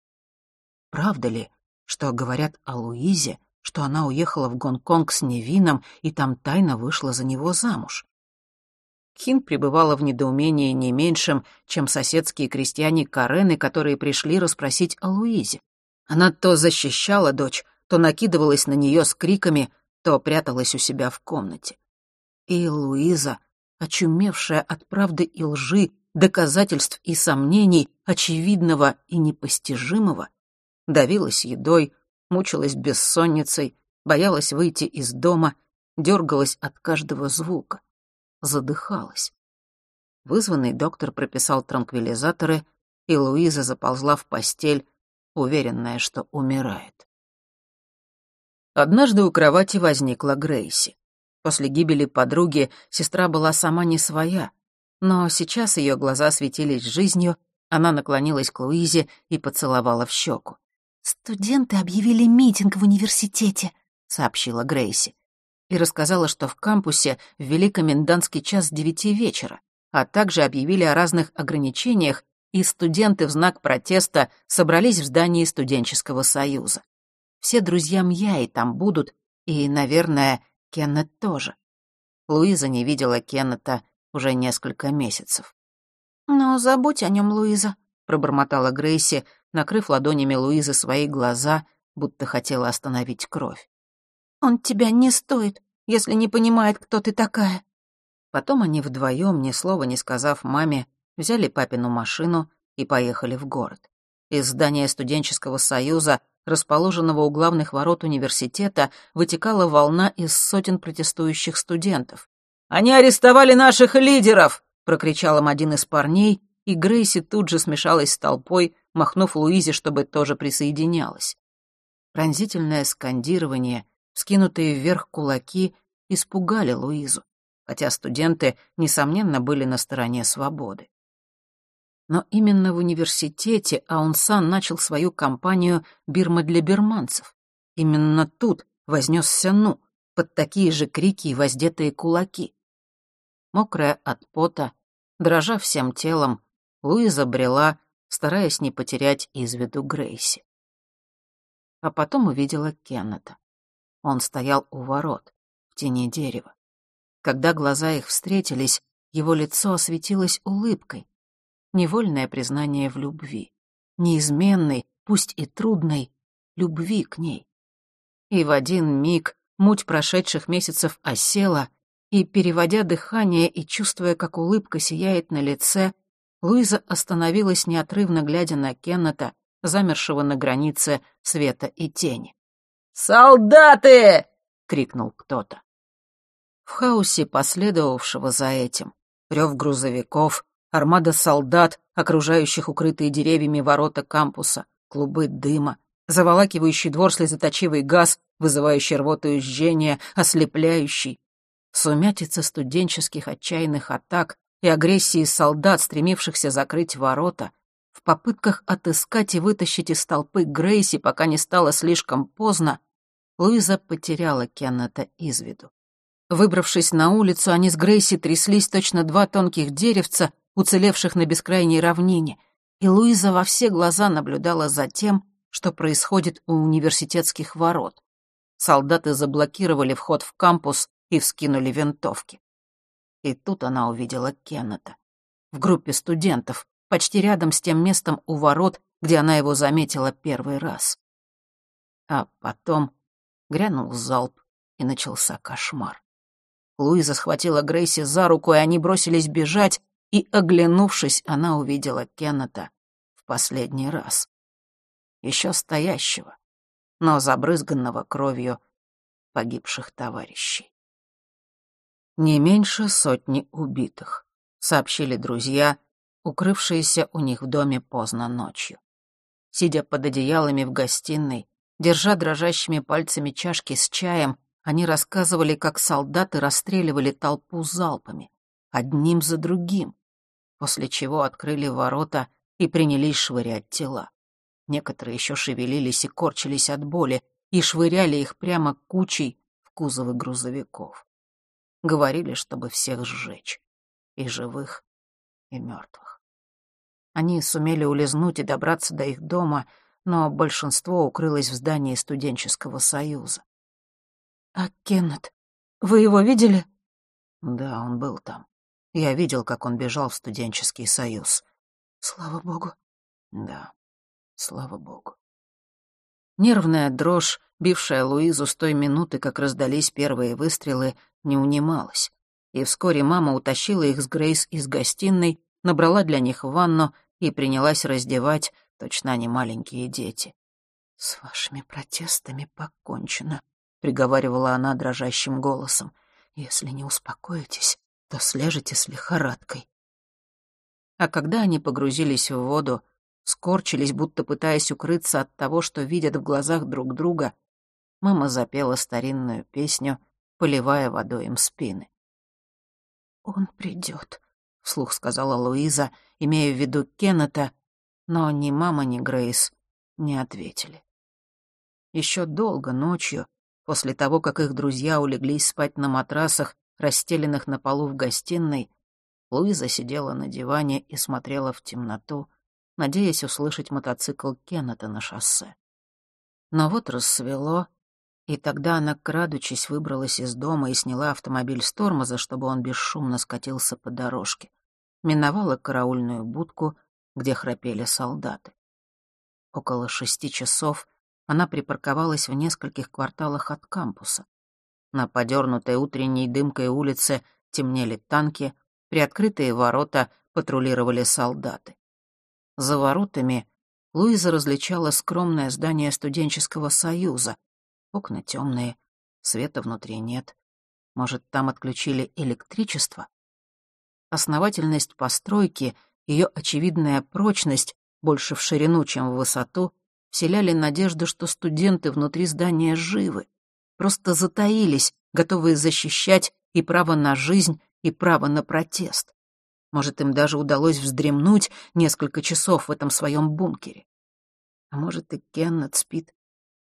Правда ли, что говорят о Луизе, что она уехала в Гонконг с Невином и там тайно вышла за него замуж? Хин пребывала в недоумении не меньшем, чем соседские крестьяне Карены, которые пришли расспросить о Луизе. Она то защищала дочь, то накидывалась на нее с криками, то пряталась у себя в комнате. И Луиза, очумевшая от правды и лжи, доказательств и сомнений, очевидного и непостижимого, давилась едой, мучилась бессонницей, боялась выйти из дома, дергалась от каждого звука, задыхалась. Вызванный доктор прописал транквилизаторы, и Луиза заползла в постель, уверенная, что умирает. Однажды у кровати возникла Грейси. После гибели подруги сестра была сама не своя, но сейчас ее глаза светились жизнью, она наклонилась к Луизе и поцеловала в щеку. «Студенты объявили митинг в университете», — сообщила Грейси. И рассказала, что в кампусе ввели комендантский час с девяти вечера, а также объявили о разных ограничениях, и студенты в знак протеста собрались в здании студенческого союза. Все друзья Мьяи там будут, и, наверное, Кеннет тоже. Луиза не видела Кеннета уже несколько месяцев. «Но забудь о нем, Луиза», — пробормотала Грейси, накрыв ладонями Луизы свои глаза, будто хотела остановить кровь. «Он тебя не стоит. если не понимает, кто ты такая?» Потом они вдвоем, ни слова не сказав маме, взяли папину машину и поехали в город. Из здания студенческого союза, расположенного у главных ворот университета, вытекала волна из сотен протестующих студентов. «Они арестовали наших лидеров!» — прокричал им один из парней, и Грейси тут же смешалась с толпой, махнув Луизе, чтобы тоже присоединялась. Пронзительное скандирование, скинутые вверх кулаки, испугали Луизу, хотя студенты, несомненно, были на стороне свободы. Но именно в университете Аунсан начал свою кампанию «Бирма для бирманцев». Именно тут вознесся «ну», под такие же крики и воздетые кулаки. Мокрая от пота, дрожа всем телом, Луиза брела, стараясь не потерять из виду Грейси. А потом увидела Кеннета. Он стоял у ворот, в тени дерева. Когда глаза их встретились, его лицо осветилось улыбкой, невольное признание в любви, неизменной, пусть и трудной, любви к ней. И в один миг муть прошедших месяцев осела, и, переводя дыхание и чувствуя, как улыбка сияет на лице, Луиза остановилась неотрывно, глядя на Кеннета, замершего на границе света и тени. «Солдаты!» — крикнул кто-то. В хаосе, последовавшего за этим, рев грузовиков, армада солдат, окружающих укрытые деревьями ворота кампуса, клубы дыма, заволакивающий двор слезоточивый газ, вызывающий рвоту и жжение, ослепляющий. Сумятица студенческих отчаянных атак и агрессии солдат, стремившихся закрыть ворота, в попытках отыскать и вытащить из толпы Грейси, пока не стало слишком поздно, Луиза потеряла Кеннета из виду. Выбравшись на улицу, они с Грейси тряслись точно два тонких деревца, уцелевших на бескрайней равнине, и Луиза во все глаза наблюдала за тем, что происходит у университетских ворот. Солдаты заблокировали вход в кампус и вскинули винтовки. И тут она увидела Кеннета. В группе студентов, почти рядом с тем местом у ворот, где она его заметила первый раз. А потом грянул залп, и начался кошмар. Луиза схватила Грейси за руку, и они бросились бежать, и, оглянувшись, она увидела Кеннета в последний раз. Еще стоящего, но забрызганного кровью погибших товарищей. Не меньше сотни убитых, сообщили друзья, укрывшиеся у них в доме поздно ночью. Сидя под одеялами в гостиной, держа дрожащими пальцами чашки с чаем, они рассказывали, как солдаты расстреливали толпу залпами, одним за другим, после чего открыли ворота и принялись швырять тела. Некоторые еще шевелились и корчились от боли, и швыряли их прямо кучей в кузовы грузовиков. Говорили, чтобы всех сжечь, и живых, и мертвых. Они сумели улизнуть и добраться до их дома, но большинство укрылось в здании студенческого союза. «А Кеннет, вы его видели?» «Да, он был там. Я видел, как он бежал в студенческий союз». «Слава богу». «Да, слава богу». Нервная дрожь, бившая Луизу с той минуты, как раздались первые выстрелы, не унималась. И вскоре мама утащила их с Грейс из гостиной, набрала для них ванну и принялась раздевать, точно они маленькие дети. «С вашими протестами покончено», — приговаривала она дрожащим голосом. «Если не успокоитесь, то слежете с лихорадкой». А когда они погрузились в воду, скорчились, будто пытаясь укрыться от того, что видят в глазах друг друга, мама запела старинную песню, поливая водой им спины. «Он придет», — вслух сказала Луиза, имея в виду Кеннета, но ни мама, ни Грейс не ответили. Еще долго ночью После того, как их друзья улеглись спать на матрасах, расстеленных на полу в гостиной, Луиза сидела на диване и смотрела в темноту, надеясь услышать мотоцикл Кеннета на шоссе. Но вот рассвело, и тогда она, крадучись, выбралась из дома и сняла автомобиль с тормоза, чтобы он бесшумно скатился по дорожке. Миновала караульную будку, где храпели солдаты. Около шести часов она припарковалась в нескольких кварталах от кампуса. На подернутой утренней дымкой улице темнели танки, приоткрытые ворота патрулировали солдаты. За воротами Луиза различала скромное здание студенческого союза. Окна темные, света внутри нет. Может, там отключили электричество? Основательность постройки, ее очевидная прочность, больше в ширину, чем в высоту, вселяли надежду, что студенты внутри здания живы, просто затаились, готовые защищать и право на жизнь, и право на протест. Может, им даже удалось вздремнуть несколько часов в этом своем бункере. А может, и Кеннет спит,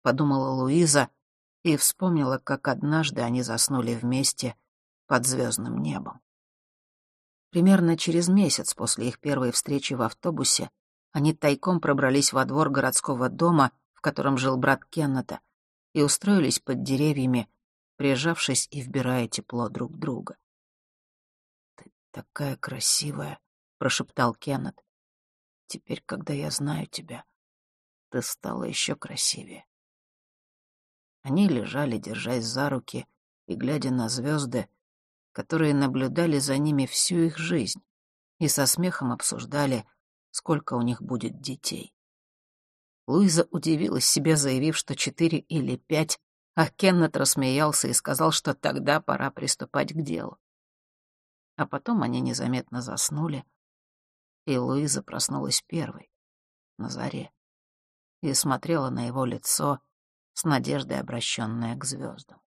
подумала Луиза и вспомнила, как однажды они заснули вместе под звездным небом. Примерно через месяц после их первой встречи в автобусе они тайком пробрались во двор городского дома, в котором жил брат Кеннета, и устроились под деревьями, прижавшись и вбирая тепло друг друга. «Ты такая красивая», — прошептал Кеннет. «Теперь, когда я знаю тебя, ты стала еще красивее». Они лежали, держась за руки и глядя на звезды, которые наблюдали за ними всю их жизнь, и со смехом обсуждали, сколько у них будет детей. Луиза удивилась себе, заявив, что четыре или пять, а Кеннет рассмеялся и сказал, что тогда пора приступать к делу. А потом они незаметно заснули, и Луиза проснулась первой, на заре, и смотрела на его лицо с надеждой, обращенная к звездам.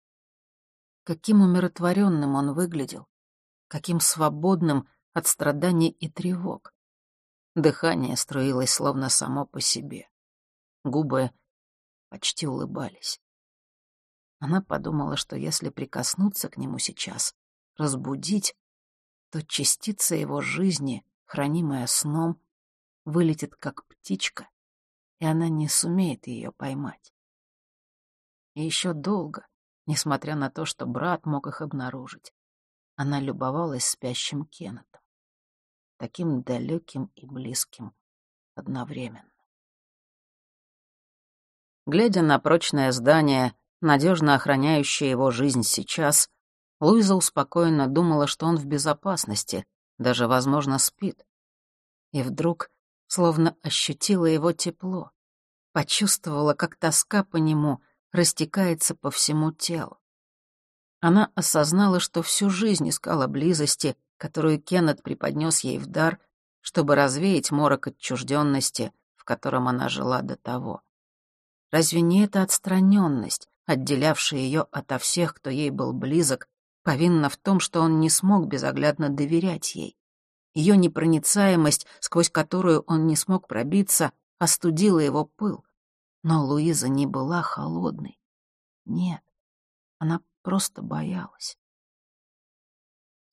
Каким умиротворенным он выглядел, каким свободным от страданий и тревог. Дыхание струилось словно само по себе. Губы почти улыбались. Она подумала, что если прикоснуться к нему сейчас, разбудить, то частица его жизни, хранимая сном, вылетит как птичка, и она не сумеет ее поймать. И еще долго, несмотря на то, что брат мог их обнаружить, она любовалась спящим Кеннетом таким далеким и близким одновременно. Глядя на прочное здание, надежно охраняющее его жизнь сейчас, Луиза успокоенно думала, что он в безопасности, даже, возможно, спит. И вдруг словно ощутила его тепло, почувствовала, как тоска по нему растекается по всему телу. Она осознала, что всю жизнь искала близости которую Кеннет преподнес ей в дар, чтобы развеять морок отчужденности, в котором она жила до того. Разве не эта отстраненность, отделявшая ее ото всех, кто ей был близок, повинна в том, что он не смог безоглядно доверять ей? Ее непроницаемость, сквозь которую он не смог пробиться, остудила его пыл. Но Луиза не была холодной. Нет, она просто боялась.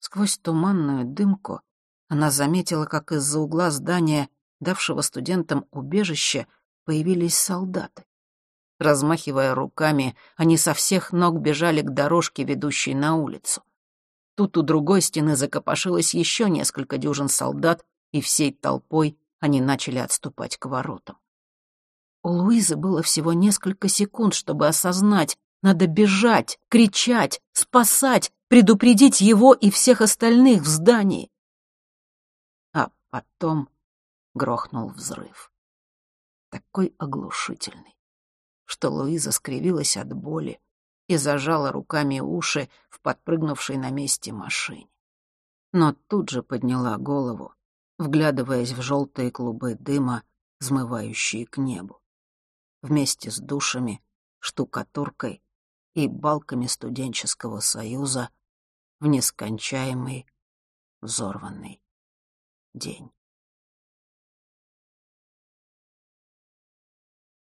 Сквозь туманную дымку она заметила, как из-за угла здания, давшего студентам убежище, появились солдаты. Размахивая руками, они со всех ног бежали к дорожке, ведущей на улицу. Тут у другой стены закопошилось еще несколько дюжин солдат, и всей толпой они начали отступать к воротам. У Луизы было всего несколько секунд, чтобы осознать, надо бежать, кричать, спасать, предупредить его и всех остальных в здании. А потом грохнул взрыв. Такой оглушительный, что Луиза скривилась от боли и зажала руками уши в подпрыгнувшей на месте машине. Но тут же подняла голову, вглядываясь в желтые клубы дыма, взмывающие к небу. Вместе с душами, штукатуркой и балками студенческого союза в нескончаемый взорванный день.